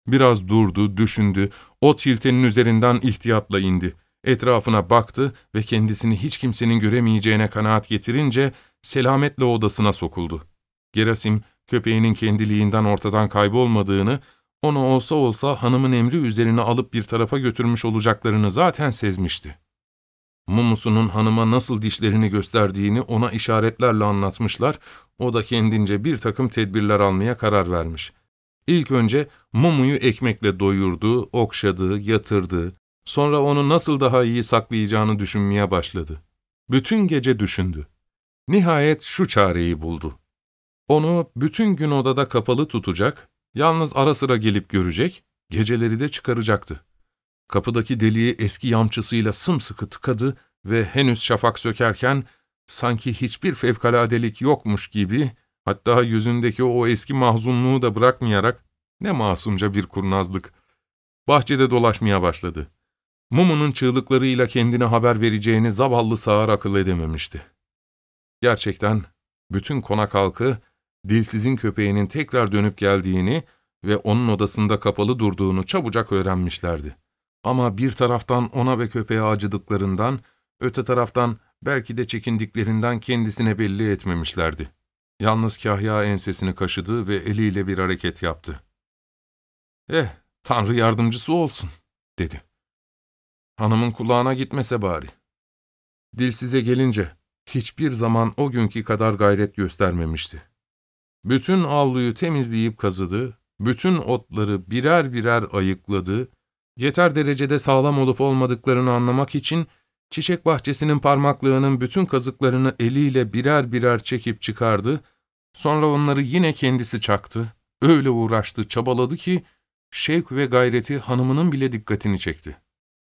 Biraz durdu, düşündü, o çiltenin üzerinden ihtiyatla indi. Etrafına baktı ve kendisini hiç kimsenin göremeyeceğine kanaat getirince selametle odasına sokuldu. Gerasim, köpeğinin kendiliğinden ortadan kaybolmadığını, onu olsa olsa hanımın emri üzerine alıp bir tarafa götürmüş olacaklarını zaten sezmişti. Mumusu'nun hanıma nasıl dişlerini gösterdiğini ona işaretlerle anlatmışlar, o da kendince bir takım tedbirler almaya karar vermiş. İlk önce Mumu'yu ekmekle doyurdu, okşadı, yatırdı, sonra onu nasıl daha iyi saklayacağını düşünmeye başladı. Bütün gece düşündü. Nihayet şu çareyi buldu. Onu bütün gün odada kapalı tutacak, yalnız ara sıra gelip görecek, geceleri de çıkaracaktı. Kapıdaki deliği eski yamçısıyla sımsıkı tıkadı ve henüz şafak sökerken sanki hiçbir fevkaladelik yokmuş gibi, hatta yüzündeki o eski mahzunluğu da bırakmayarak ne masumca bir kurnazlık. Bahçede dolaşmaya başladı. Mumu'nun çığlıklarıyla kendine haber vereceğini zavallı sağır akıl edememişti. Gerçekten bütün konak halkı, dilsizin köpeğinin tekrar dönüp geldiğini ve onun odasında kapalı durduğunu çabucak öğrenmişlerdi. Ama bir taraftan ona ve köpeğe acıdıklarından, öte taraftan belki de çekindiklerinden kendisine belli etmemişlerdi. Yalnız Kahya ensesini kaşıdı ve eliyle bir hareket yaptı. ''Eh, Tanrı yardımcısı olsun.'' dedi. ''Hanımın kulağına gitmese bari.'' Dilsize gelince hiçbir zaman o günkü kadar gayret göstermemişti. Bütün avluyu temizleyip kazıdı, bütün otları birer birer ayıkladı, yeter derecede sağlam olup olmadıklarını anlamak için çiçek bahçesinin parmaklığının bütün kazıklarını eliyle birer birer çekip çıkardı, sonra onları yine kendisi çaktı, öyle uğraştı, çabaladı ki şevk ve gayreti hanımının bile dikkatini çekti.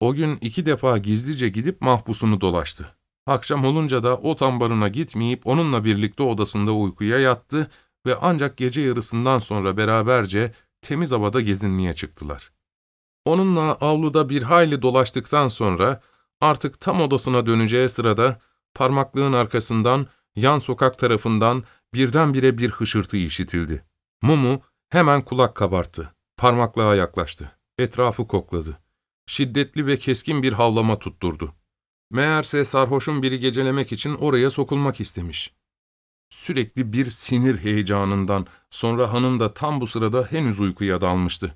O gün iki defa gizlice gidip mahpusunu dolaştı. Akşam olunca da o tambarına gitmeyip onunla birlikte odasında uykuya yattı ve ancak gece yarısından sonra beraberce temiz havada gezinmeye çıktılar. Onunla avluda bir hayli dolaştıktan sonra artık tam odasına döneceği sırada parmaklığın arkasından yan sokak tarafından birdenbire bir hışırtı işitildi. Mumu hemen kulak kabarttı. Parmaklığa yaklaştı. Etrafı kokladı. Şiddetli ve keskin bir havlama tutturdu. Meğerse sarhoşun biri gecelemek için oraya sokulmak istemiş. Sürekli bir sinir heyecanından sonra hanım da tam bu sırada henüz uykuya dalmıştı.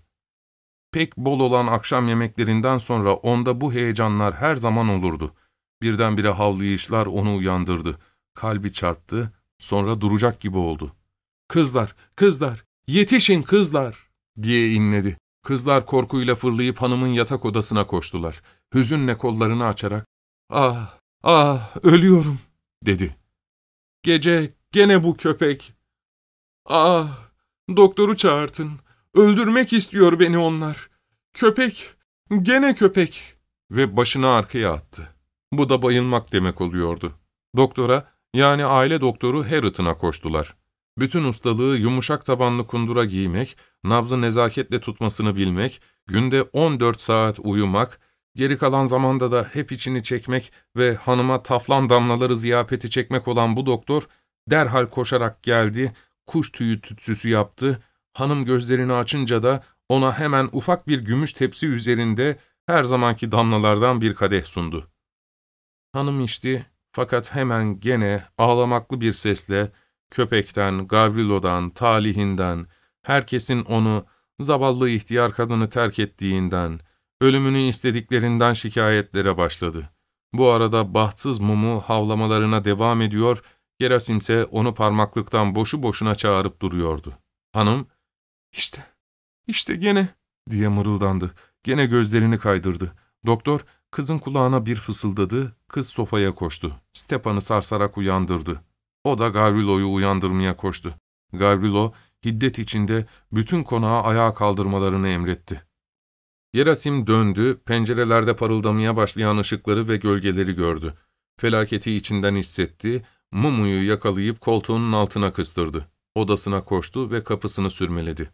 Pek bol olan akşam yemeklerinden sonra onda bu heyecanlar her zaman olurdu. Birdenbire havlayışlar onu uyandırdı. Kalbi çarptı, sonra duracak gibi oldu. ''Kızlar, kızlar, yetişin kızlar!'' diye inledi. Kızlar korkuyla fırlayıp hanımın yatak odasına koştular. Hüzünle kollarını açarak, ''Ah, ah, ölüyorum!'' dedi. ''Gece gene bu köpek. Ah, doktoru çağırtın. Öldürmek istiyor beni onlar. Köpek, gene köpek. Ve başını arkaya attı. Bu da bayılmak demek oluyordu. Doktora, yani aile doktoru Harriet'ına koştular. Bütün ustalığı yumuşak tabanlı kundura giymek, nabzı nezaketle tutmasını bilmek, günde 14 saat uyumak, geri kalan zamanda da hep içini çekmek ve hanıma taflan damlaları ziyafeti çekmek olan bu doktor, derhal koşarak geldi, kuş tüyü tütsüsü yaptı, Hanım gözlerini açınca da ona hemen ufak bir gümüş tepsi üzerinde her zamanki damlalardan bir kadeh sundu. Hanım içti fakat hemen gene ağlamaklı bir sesle köpekten, Gavrilo'dan, talihinden, herkesin onu zavallı ihtiyar kadını terk ettiğinden, ölümünü istediklerinden şikayetlere başladı. Bu arada bahtsız mumu havlamalarına devam ediyor, Gerasim ise onu parmaklıktan boşu boşuna çağırıp duruyordu. Hanım, işte, işte gene, diye mırıldandı. Gene gözlerini kaydırdı. Doktor, kızın kulağına bir fısıldadı, kız sofaya koştu. Stepan'ı sarsarak uyandırdı. O da Gavrilo'yu uyandırmaya koştu. Gavrilo, hiddet içinde bütün konağı ayağa kaldırmalarını emretti. Gerasim döndü, pencerelerde parıldamaya başlayan ışıkları ve gölgeleri gördü. Felaketi içinden hissetti, Mumu'yu yakalayıp koltuğunun altına kıstırdı. Odasına koştu ve kapısını sürmeledi.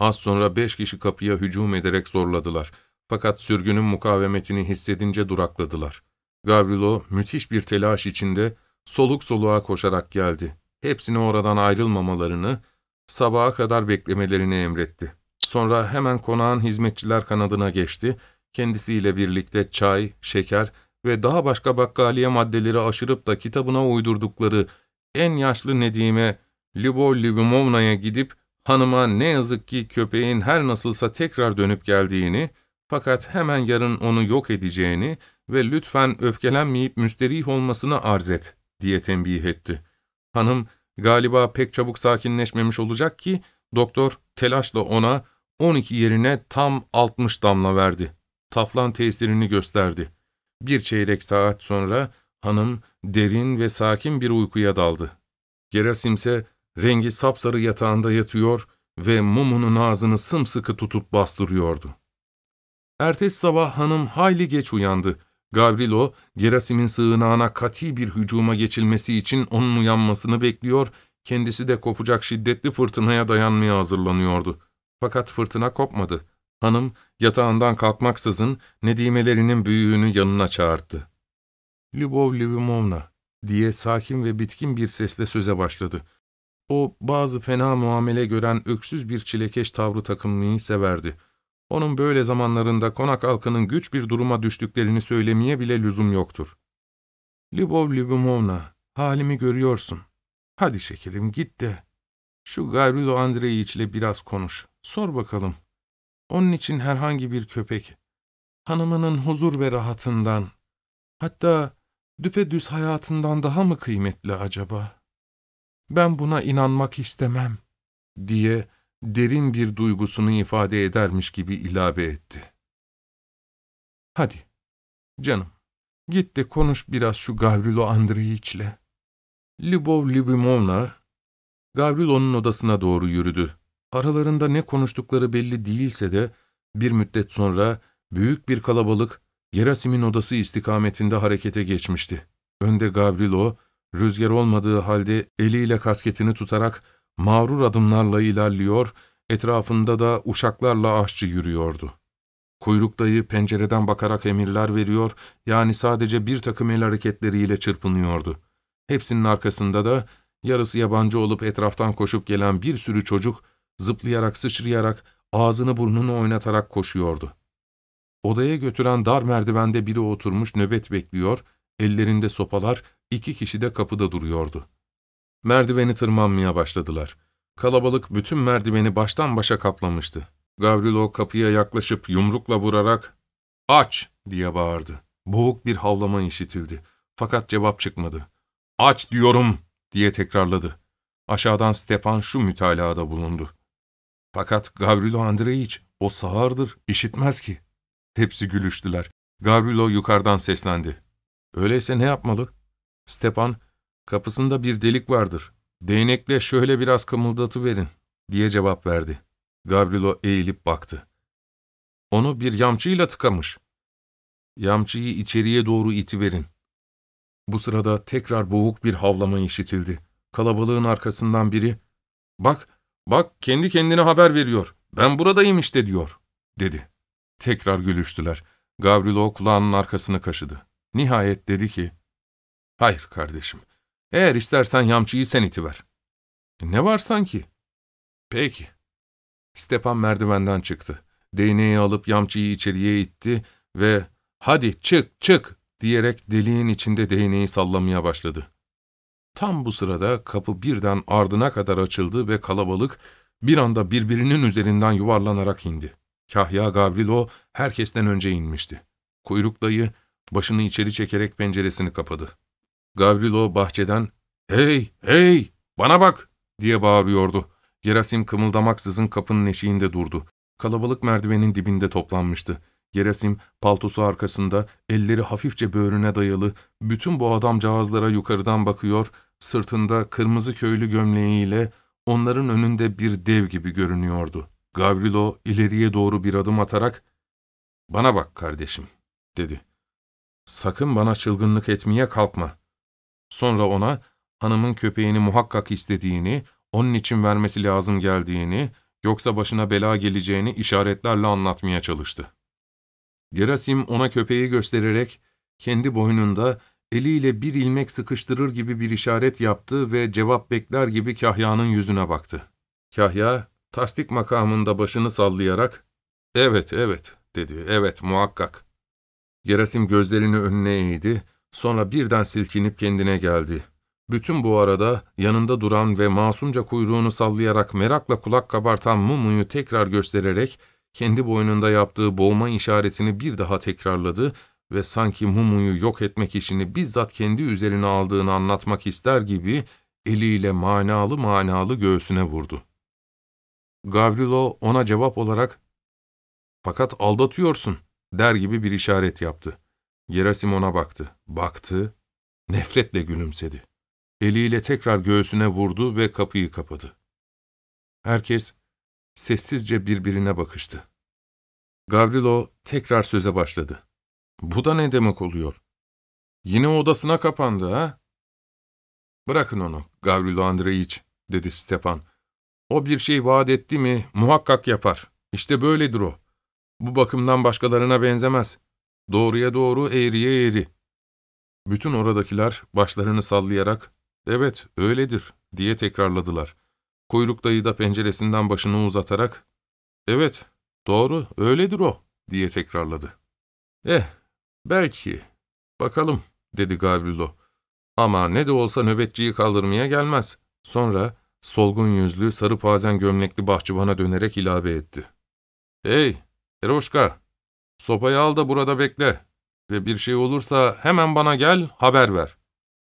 Az sonra beş kişi kapıya hücum ederek zorladılar. Fakat sürgünün mukavemetini hissedince durakladılar. Gavrilo müthiş bir telaş içinde soluk soluğa koşarak geldi. Hepsini oradan ayrılmamalarını, sabaha kadar beklemelerini emretti. Sonra hemen konağın hizmetçiler kanadına geçti, kendisiyle birlikte çay, şeker ve daha başka bakkaliye maddeleri aşırıp da kitabına uydurdukları en yaşlı Nedim'e Libor Libimovna'ya gidip hanıma ne yazık ki köpeğin her nasılsa tekrar dönüp geldiğini fakat hemen yarın onu yok edeceğini ve lütfen öfkelenmeyip müsterih olmasını arz et diye tembih etti. Hanım galiba pek çabuk sakinleşmemiş olacak ki doktor telaşla ona 12 yerine tam 60 damla verdi. Taflan tesirini gösterdi. Bir çeyrek saat sonra hanım derin ve sakin bir uykuya daldı. Gerasim ise rengi sapsarı yatağında yatıyor ve mumunun ağzını sımsıkı tutup bastırıyordu. Ertesi sabah hanım hayli geç uyandı. Gavrilo, Gerasim'in sığınağına kati bir hücuma geçilmesi için onun uyanmasını bekliyor, kendisi de kopacak şiddetli fırtınaya dayanmaya hazırlanıyordu. Fakat fırtına kopmadı. Hanım, yatağından kalkmaksızın nedimelerinin büyüğünü yanına çağırdı. ''Lubov Lyubimovna'' diye sakin ve bitkin bir sesle söze başladı. O, bazı fena muamele gören öksüz bir çilekeş tavrı takınmayı severdi. Onun böyle zamanlarında konak halkının güç bir duruma düştüklerini söylemeye bile lüzum yoktur. ''Lubov Lyubimovna, halimi görüyorsun. Hadi şekerim git de şu Gavrilo Andreyiç ile biraz konuş. Sor bakalım. Onun için herhangi bir köpek, hanımının huzur ve rahatından, hatta düpedüz hayatından daha mı kıymetli acaba? Ben buna inanmak istemem, diye derin bir duygusunu ifade edermiş gibi ilave etti. Hadi, canım, git de konuş biraz şu Gavrilo Andreyiç'le. Lubov Lyubimovna, Gavrilo'nun odasına doğru yürüdü. Aralarında ne konuştukları belli değilse de bir müddet sonra büyük bir kalabalık Gerasim'in odası istikametinde harekete geçmişti. Önde Gavrilo, rüzgar olmadığı halde eliyle kasketini tutarak mağrur adımlarla ilerliyor, etrafında da uşaklarla aşçı yürüyordu. Kuyruk dayı pencereden bakarak emirler veriyor, yani sadece bir takım el hareketleriyle çırpınıyordu. Hepsinin arkasında da yarısı yabancı olup etraftan koşup gelen bir sürü çocuk, zıplayarak, sıçrayarak, ağzını burnunu oynatarak koşuyordu. Odaya götüren dar merdivende biri oturmuş nöbet bekliyor, ellerinde sopalar, iki kişi de kapıda duruyordu. Merdiveni tırmanmaya başladılar. Kalabalık bütün merdiveni baştan başa kaplamıştı. Gavrilo kapıya yaklaşıp yumrukla vurarak ''Aç!'' diye bağırdı. Boğuk bir havlama işitildi. Fakat cevap çıkmadı. ''Aç diyorum!'' diye tekrarladı. Aşağıdan Stepan şu mütalaada bulundu. Fakat Gavrilo Andreyiç, o sağırdır, işitmez ki. Hepsi gülüştüler. Gavrilo yukarıdan seslendi. Öyleyse ne yapmalı? Stepan, kapısında bir delik vardır. Değnekle şöyle biraz kımıldatıverin, diye cevap verdi. Gavrilo eğilip baktı. Onu bir yamçıyla tıkamış. Yamçıyı içeriye doğru itiverin. Bu sırada tekrar boğuk bir havlama işitildi. Kalabalığın arkasından biri, ''Bak, bak kendi kendine haber veriyor. Ben buradayım işte.'' diyor, dedi. Tekrar gülüştüler. Gavrilo kulağının arkasını kaşıdı. Nihayet dedi ki, ''Hayır kardeşim, eğer istersen yamçıyı sen itiver.'' E, ''Ne var sanki?'' ''Peki.'' Stepan merdivenden çıktı. Değneği alıp yamçıyı içeriye itti ve ''Hadi çık, çık!'' diyerek deliğin içinde değneği sallamaya başladı. Tam bu sırada kapı birden ardına kadar açıldı ve kalabalık Bir anda birbirinin üzerinden yuvarlanarak indi. Kahya Gavrilo herkesten önce inmişti. Kuyruk dayı başını içeri çekerek penceresini kapadı. Gavrilo bahçeden ''Hey, hey, bana bak!'' diye bağırıyordu. Gerasim kımıldamaksızın kapının eşiğinde durdu. Kalabalık merdivenin dibinde toplanmıştı. Gerasim paltosu arkasında, elleri hafifçe böğrüne dayalı, bütün bu adamcağızlara yukarıdan bakıyor, sırtında kırmızı köylü gömleğiyle onların önünde bir dev gibi görünüyordu. Gavrilo ileriye doğru bir adım atarak, ''Bana bak kardeşim.'' dedi. ''Sakın bana çılgınlık etmeye kalkma.'' Sonra ona, hanımın köpeğini muhakkak istediğini, onun için vermesi lazım geldiğini, yoksa başına bela geleceğini işaretlerle anlatmaya çalıştı. Gerasim ona köpeği göstererek, kendi boynunda eliyle bir ilmek sıkıştırır gibi bir işaret yaptı ve cevap bekler gibi Kahya'nın yüzüne baktı. Kahya, tasdik makamında başını sallayarak, ''Evet, evet.'' dedi, ''Evet, muhakkak.'' Gerasim gözlerini önüne eğdi, sonra birden silkinip kendine geldi. Bütün bu arada yanında duran ve masumca kuyruğunu sallayarak merakla kulak kabartan Mumu'yu tekrar göstererek, kendi boynunda yaptığı boğma işaretini bir daha tekrarladı ve sanki Mumu'yu yok etmek işini bizzat kendi üzerine aldığını anlatmak ister gibi eliyle manalı manalı göğsüne vurdu. Gavrilo ona cevap olarak ''Fakat aldatıyorsun'' der gibi bir işaret yaptı. Gerasim ona baktı, baktı, nefretle gülümsedi. Eliyle tekrar göğsüne vurdu ve kapıyı kapadı. Herkes sessizce birbirine bakıştı. Gavrilo tekrar söze başladı. Bu da ne demek oluyor? Yine odasına kapandı ha? Bırakın onu, Gavrilo Andreiç, dedi Stepan. O bir şey vaat etti mi muhakkak yapar. İşte böyledir o. Bu bakımdan başkalarına benzemez. Doğruya doğru, eğriye eğri. Bütün oradakiler başlarını sallayarak, evet öyledir diye tekrarladılar. Kuyruk dayı da penceresinden başını uzatarak, evet doğru öyledir o diye tekrarladı. Eh, belki, bakalım dedi Gavrilo. Ama ne de olsa nöbetçiyi kaldırmaya gelmez. Sonra solgun yüzlü, sarı pazen gömlekli bahçıvana dönerek ilave etti. Hey, Eroşka, sopayı al da burada bekle ve bir şey olursa hemen bana gel, haber ver.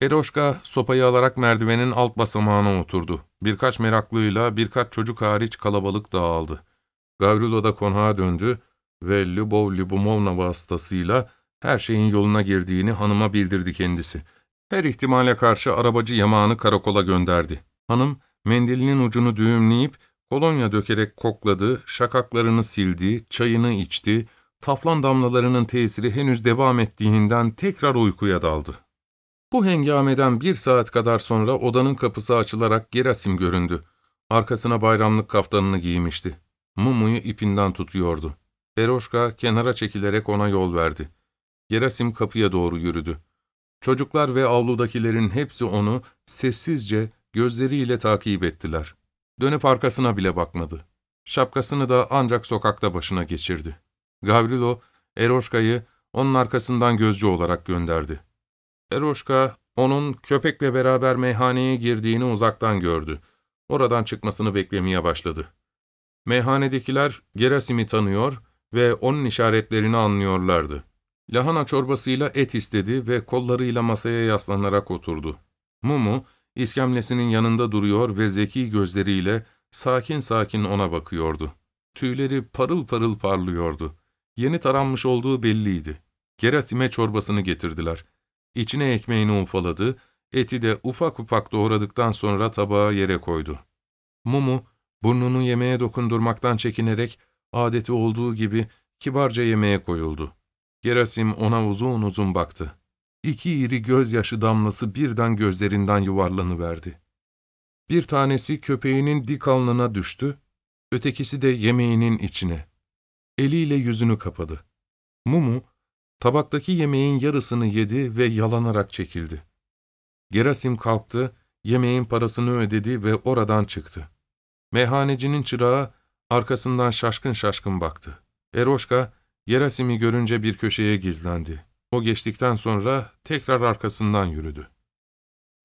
Eroşka sopayı alarak merdivenin alt basamağına oturdu. Birkaç meraklıyla birkaç çocuk hariç kalabalık dağıldı. Gavrilo da konağa döndü ve Lubov Lubomovna vasıtasıyla her şeyin yoluna girdiğini hanıma bildirdi kendisi. Her ihtimale karşı arabacı yamağını karakola gönderdi. Hanım, mendilinin ucunu düğümleyip, kolonya dökerek kokladı, şakaklarını sildi, çayını içti, taflan damlalarının tesiri henüz devam ettiğinden tekrar uykuya daldı. Bu hengameden bir saat kadar sonra odanın kapısı açılarak Gerasim göründü. Arkasına bayramlık kaftanını giymişti. Mumu'yu ipinden tutuyordu. Eroşka kenara çekilerek ona yol verdi. Gerasim kapıya doğru yürüdü. Çocuklar ve avludakilerin hepsi onu sessizce gözleriyle takip ettiler. Dönüp arkasına bile bakmadı. Şapkasını da ancak sokakta başına geçirdi. Gavrilo, Eroşka'yı onun arkasından gözcü olarak gönderdi. Eroşka, onun köpekle beraber meyhaneye girdiğini uzaktan gördü. Oradan çıkmasını beklemeye başladı. Meyhanedekiler Gerasim'i tanıyor ve onun işaretlerini anlıyorlardı. Lahana çorbasıyla et istedi ve kollarıyla masaya yaslanarak oturdu. Mumu, iskemlesinin yanında duruyor ve zeki gözleriyle sakin sakin ona bakıyordu. Tüyleri parıl parıl parlıyordu. Yeni taranmış olduğu belliydi. Gerasim'e çorbasını getirdiler. İçine ekmeğini ufaladı, eti de ufak ufak doğradıktan sonra tabağa yere koydu. Mumu, burnunu yemeğe dokundurmaktan çekinerek, adeti olduğu gibi kibarca yemeğe koyuldu. Gerasim ona uzun uzun baktı. İki iri gözyaşı damlası birden gözlerinden yuvarlanıverdi. Bir tanesi köpeğinin dik alnına düştü, ötekisi de yemeğinin içine. Eliyle yüzünü kapadı. Mumu, tabaktaki yemeğin yarısını yedi ve yalanarak çekildi. Gerasim kalktı, yemeğin parasını ödedi ve oradan çıktı. Meyhanecinin çırağı arkasından şaşkın şaşkın baktı. Eroşka, Gerasim'i görünce bir köşeye gizlendi. O geçtikten sonra tekrar arkasından yürüdü.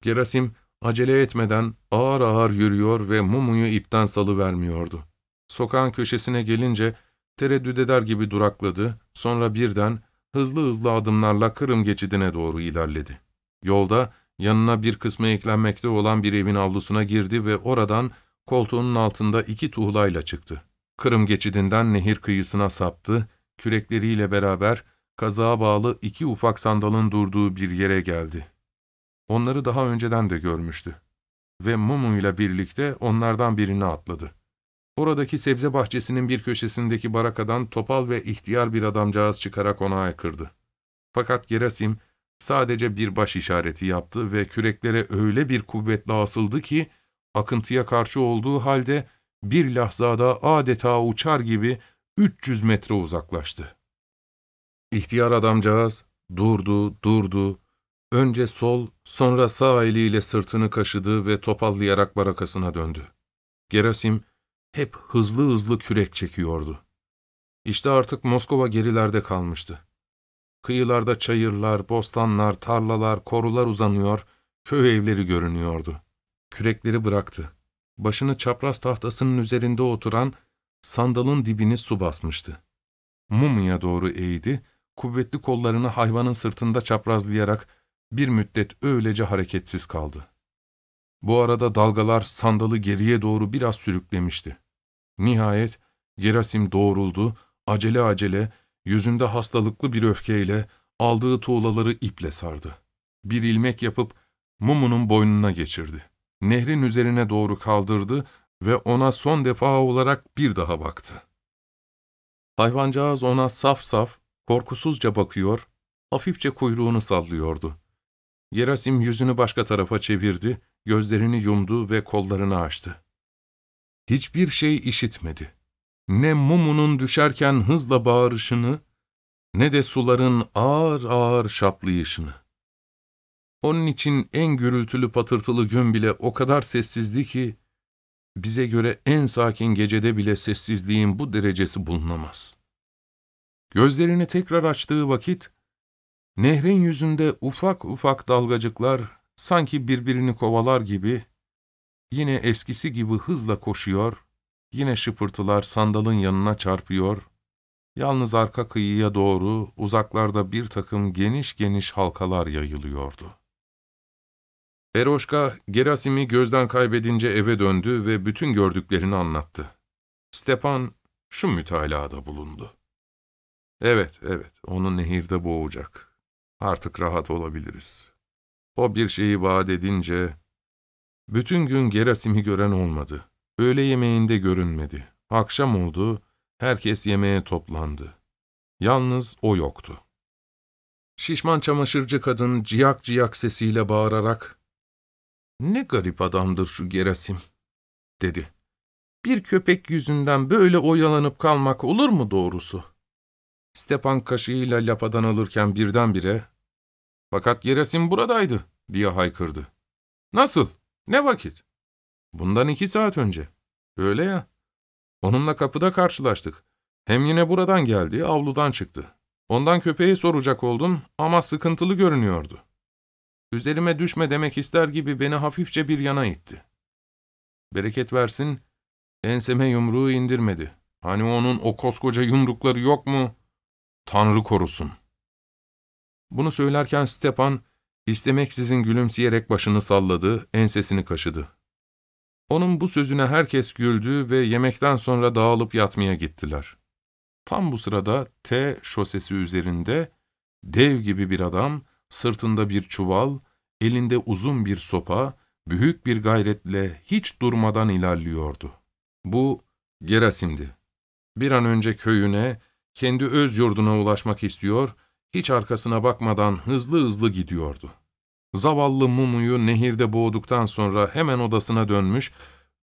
Gerasim, Acele etmeden ağır ağır yürüyor ve mumuyu ipten salıvermiyordu. Sokağın köşesine gelince tereddüt eder gibi durakladı, sonra birden hızlı hızlı adımlarla Kırım geçidine doğru ilerledi. Yolda yanına bir kısmı eklenmekte olan bir evin avlusuna girdi ve oradan koltuğunun altında iki tuğlayla çıktı. Kırım geçidinden nehir kıyısına saptı, kürekleriyle beraber kazağa bağlı iki ufak sandalın durduğu bir yere geldi. Onları daha önceden de görmüştü. Ve Mumu ile birlikte onlardan birini atladı. Oradaki sebze bahçesinin bir köşesindeki barakadan topal ve ihtiyar bir adamcağız çıkarak ona aykırdı. Fakat Gerasim sadece bir baş işareti yaptı ve küreklere öyle bir kuvvetle asıldı ki, akıntıya karşı olduğu halde bir lahzada adeta uçar gibi 300 metre uzaklaştı. İhtiyar adamcağız durdu, durdu, önce sol, sonra sağ eliyle sırtını kaşıdı ve topallayarak barakasına döndü. Gerasim hep hızlı hızlı kürek çekiyordu. İşte artık Moskova gerilerde kalmıştı. Kıyılarda çayırlar, bostanlar, tarlalar, korular uzanıyor, köy evleri görünüyordu. Kürekleri bıraktı. Başını çapraz tahtasının üzerinde oturan sandalın dibini su basmıştı. Mumya doğru eğdi, kuvvetli kollarını hayvanın sırtında çaprazlayarak bir müddet öylece hareketsiz kaldı. Bu arada dalgalar sandalı geriye doğru biraz sürüklemişti. Nihayet Gerasim doğruldu, acele acele, yüzünde hastalıklı bir öfkeyle aldığı tuğlaları iple sardı. Bir ilmek yapıp Mumu'nun boynuna geçirdi. Nehrin üzerine doğru kaldırdı ve ona son defa olarak bir daha baktı. Hayvancağız ona saf saf, korkusuzca bakıyor, hafifçe kuyruğunu sallıyordu. Gerasim yüzünü başka tarafa çevirdi, gözlerini yumdu ve kollarını açtı. Hiçbir şey işitmedi. Ne mumunun düşerken hızla bağırışını, ne de suların ağır ağır şaplayışını. Onun için en gürültülü patırtılı gün bile o kadar sessizdi ki, bize göre en sakin gecede bile sessizliğin bu derecesi bulunamaz. Gözlerini tekrar açtığı vakit, nehrin yüzünde ufak ufak dalgacıklar sanki birbirini kovalar gibi, yine eskisi gibi hızla koşuyor, yine şıpırtılar sandalın yanına çarpıyor, yalnız arka kıyıya doğru uzaklarda bir takım geniş geniş halkalar yayılıyordu. Eroşka, Gerasim'i gözden kaybedince eve döndü ve bütün gördüklerini anlattı. Stepan şu mütalada bulundu. Evet, evet, onu nehirde boğacak. Artık rahat olabiliriz. O bir şeyi vaat edince... Bütün gün Gerasim'i gören olmadı. Öğle yemeğinde görünmedi. Akşam oldu, herkes yemeğe toplandı. Yalnız o yoktu. Şişman çamaşırcı kadın ciyak ciyak sesiyle bağırarak ''Ne garip adamdır şu Gerasim'' dedi. ''Bir köpek yüzünden böyle oyalanıp kalmak olur mu doğrusu?'' Stepan kaşığıyla lapadan alırken birdenbire ''Fakat Gerasim buradaydı'' diye haykırdı. ''Nasıl? Ne vakit?'' ''Bundan iki saat önce.'' ''Öyle ya. Onunla kapıda karşılaştık. Hem yine buradan geldi, avludan çıktı. Ondan köpeği soracak oldum ama sıkıntılı görünüyordu.'' Üzerime düşme demek ister gibi beni hafifçe bir yana itti. Bereket versin, enseme yumruğu indirmedi. Hani onun o koskoca yumrukları yok mu? Tanrı korusun. Bunu söylerken Stepan, istemeksizin gülümseyerek başını salladı, ensesini kaşıdı. Onun bu sözüne herkes güldü ve yemekten sonra dağılıp yatmaya gittiler. Tam bu sırada T şosesi üzerinde dev gibi bir adam, sırtında bir çuval, elinde uzun bir sopa, büyük bir gayretle hiç durmadan ilerliyordu. Bu Gerasim'di. Bir an önce köyüne, kendi öz yurduna ulaşmak istiyor, hiç arkasına bakmadan hızlı hızlı gidiyordu. Zavallı Mumu'yu nehirde boğduktan sonra hemen odasına dönmüş,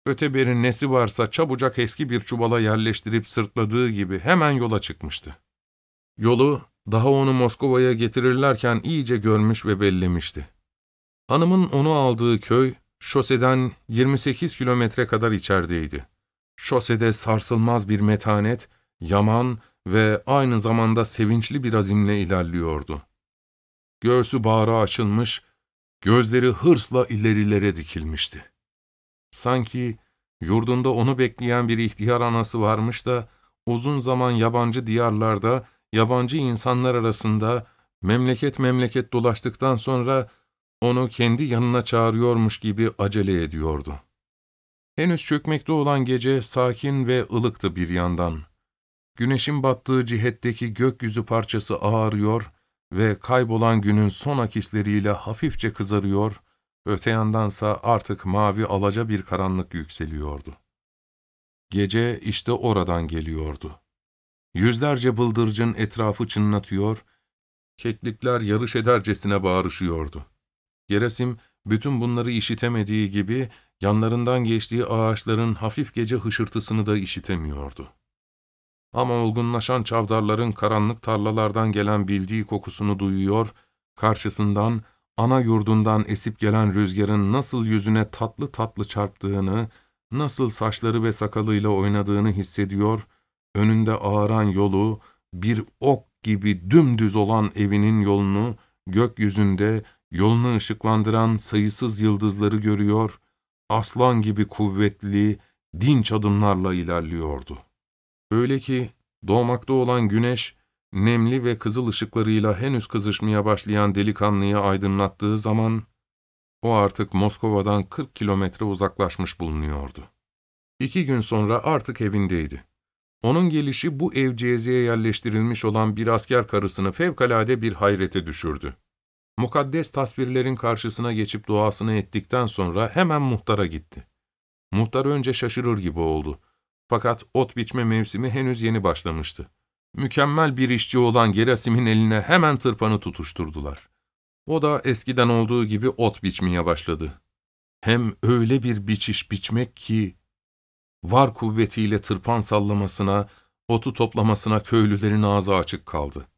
öteberin nesi varsa çabucak eski bir çuvala yerleştirip sırtladığı gibi hemen yola çıkmıştı. Yolu daha onu Moskova'ya getirirlerken iyice görmüş ve bellemişti. Hanımın onu aldığı köy, şoseden 28 kilometre kadar içerideydi. Şosede sarsılmaz bir metanet, yaman ve aynı zamanda sevinçli bir azimle ilerliyordu. Göğsü bağrı açılmış, Gözleri hırsla ilerilere dikilmişti. Sanki yurdunda onu bekleyen bir ihtiyar anası varmış da, uzun zaman yabancı diyarlarda, yabancı insanlar arasında, memleket memleket dolaştıktan sonra onu kendi yanına çağırıyormuş gibi acele ediyordu. Henüz çökmekte olan gece sakin ve ılıktı bir yandan. Güneşin battığı cihetteki gökyüzü parçası ağarıyor ve kaybolan günün son akisleriyle hafifçe kızarıyor, öte yandansa artık mavi alaca bir karanlık yükseliyordu. Gece işte oradan geliyordu. Yüzlerce bıldırcın etrafı çınlatıyor, keklikler yarış edercesine bağırışıyordu. Gerasim, bütün bunları işitemediği gibi, yanlarından geçtiği ağaçların hafif gece hışırtısını da işitemiyordu. Ama olgunlaşan çavdarların karanlık tarlalardan gelen bildiği kokusunu duyuyor, karşısından, ana yurdundan esip gelen rüzgarın nasıl yüzüne tatlı tatlı çarptığını, nasıl saçları ve sakalıyla oynadığını hissediyor, önünde ağaran yolu, bir ok gibi dümdüz olan evinin yolunu, gökyüzünde yolunu ışıklandıran sayısız yıldızları görüyor, aslan gibi kuvvetli, dinç adımlarla ilerliyordu. Öyle ki doğmakta olan güneş, nemli ve kızıl ışıklarıyla henüz kızışmaya başlayan delikanlıyı aydınlattığı zaman, o artık Moskova'dan 40 kilometre uzaklaşmış bulunuyordu. İki gün sonra artık evindeydi. Onun gelişi bu evciyezeye yerleştirilmiş olan bir asker karısını fevkalade bir hayrete düşürdü. Mukaddes tasvirlerin karşısına geçip duasını ettikten sonra hemen muhtara gitti. Muhtar önce şaşırır gibi oldu. Fakat ot biçme mevsimi henüz yeni başlamıştı. Mükemmel bir işçi olan Gerasim'in eline hemen tırpanı tutuşturdular. O da eskiden olduğu gibi ot biçmeye başladı. Hem öyle bir biçiş biçmek ki, var kuvvetiyle tırpan sallamasına, otu toplamasına köylülerin ağzı açık kaldı.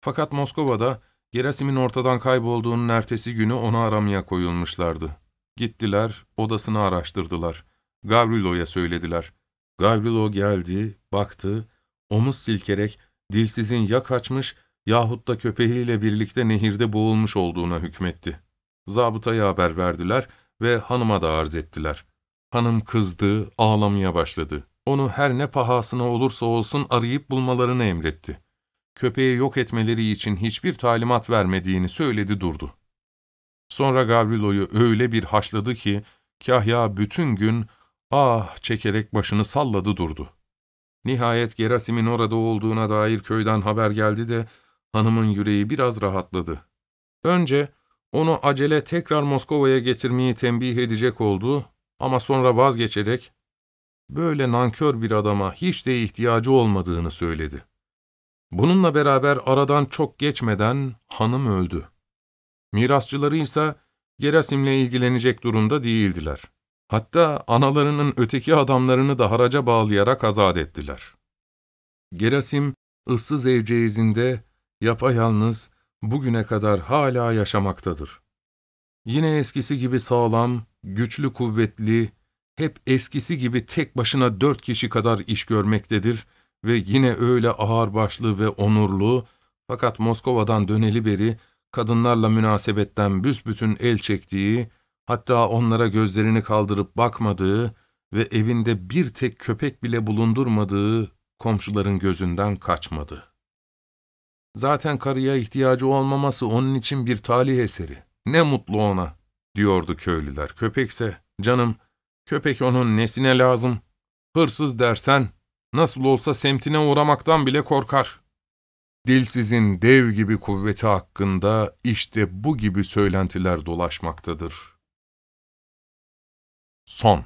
Fakat Moskova'da Gerasim'in ortadan kaybolduğunun ertesi günü onu aramaya koyulmuşlardı. Gittiler, odasını araştırdılar. Gavrilo'ya söylediler. Gavrilo geldi, baktı, omuz silkerek dilsizin ya kaçmış yahut da köpeğiyle birlikte nehirde boğulmuş olduğuna hükmetti. Zabıtaya haber verdiler ve hanıma da arz ettiler. Hanım kızdı, ağlamaya başladı. Onu her ne pahasına olursa olsun arayıp bulmalarını emretti. Köpeği yok etmeleri için hiçbir talimat vermediğini söyledi durdu. Sonra Gavrilo'yu öyle bir haşladı ki, Kahya bütün gün ah çekerek başını salladı durdu. Nihayet Gerasim'in orada olduğuna dair köyden haber geldi de, hanımın yüreği biraz rahatladı. Önce onu acele tekrar Moskova'ya getirmeyi tembih edecek oldu ama sonra vazgeçerek, böyle nankör bir adama hiç de ihtiyacı olmadığını söyledi. Bununla beraber aradan çok geçmeden hanım öldü. Mirasçıları ise Gerasim'le ilgilenecek durumda değildiler. Hatta analarının öteki adamlarını da haraca bağlayarak azat ettiler. Gerasim, ıssız evceğizinde, yapayalnız, bugüne kadar hala yaşamaktadır. Yine eskisi gibi sağlam, güçlü kuvvetli, hep eskisi gibi tek başına dört kişi kadar iş görmektedir ve yine öyle ağırbaşlı ve onurlu, fakat Moskova'dan döneli beri kadınlarla münasebetten büsbütün el çektiği, hatta onlara gözlerini kaldırıp bakmadığı ve evinde bir tek köpek bile bulundurmadığı komşuların gözünden kaçmadı. Zaten karıya ihtiyacı olmaması onun için bir talih eseri. Ne mutlu ona, diyordu köylüler. Köpekse, canım, köpek onun nesine lazım? Hırsız dersen, nasıl olsa semtine uğramaktan bile korkar. Dilsizin dev gibi kuvveti hakkında işte bu gibi söylentiler dolaşmaktadır. Son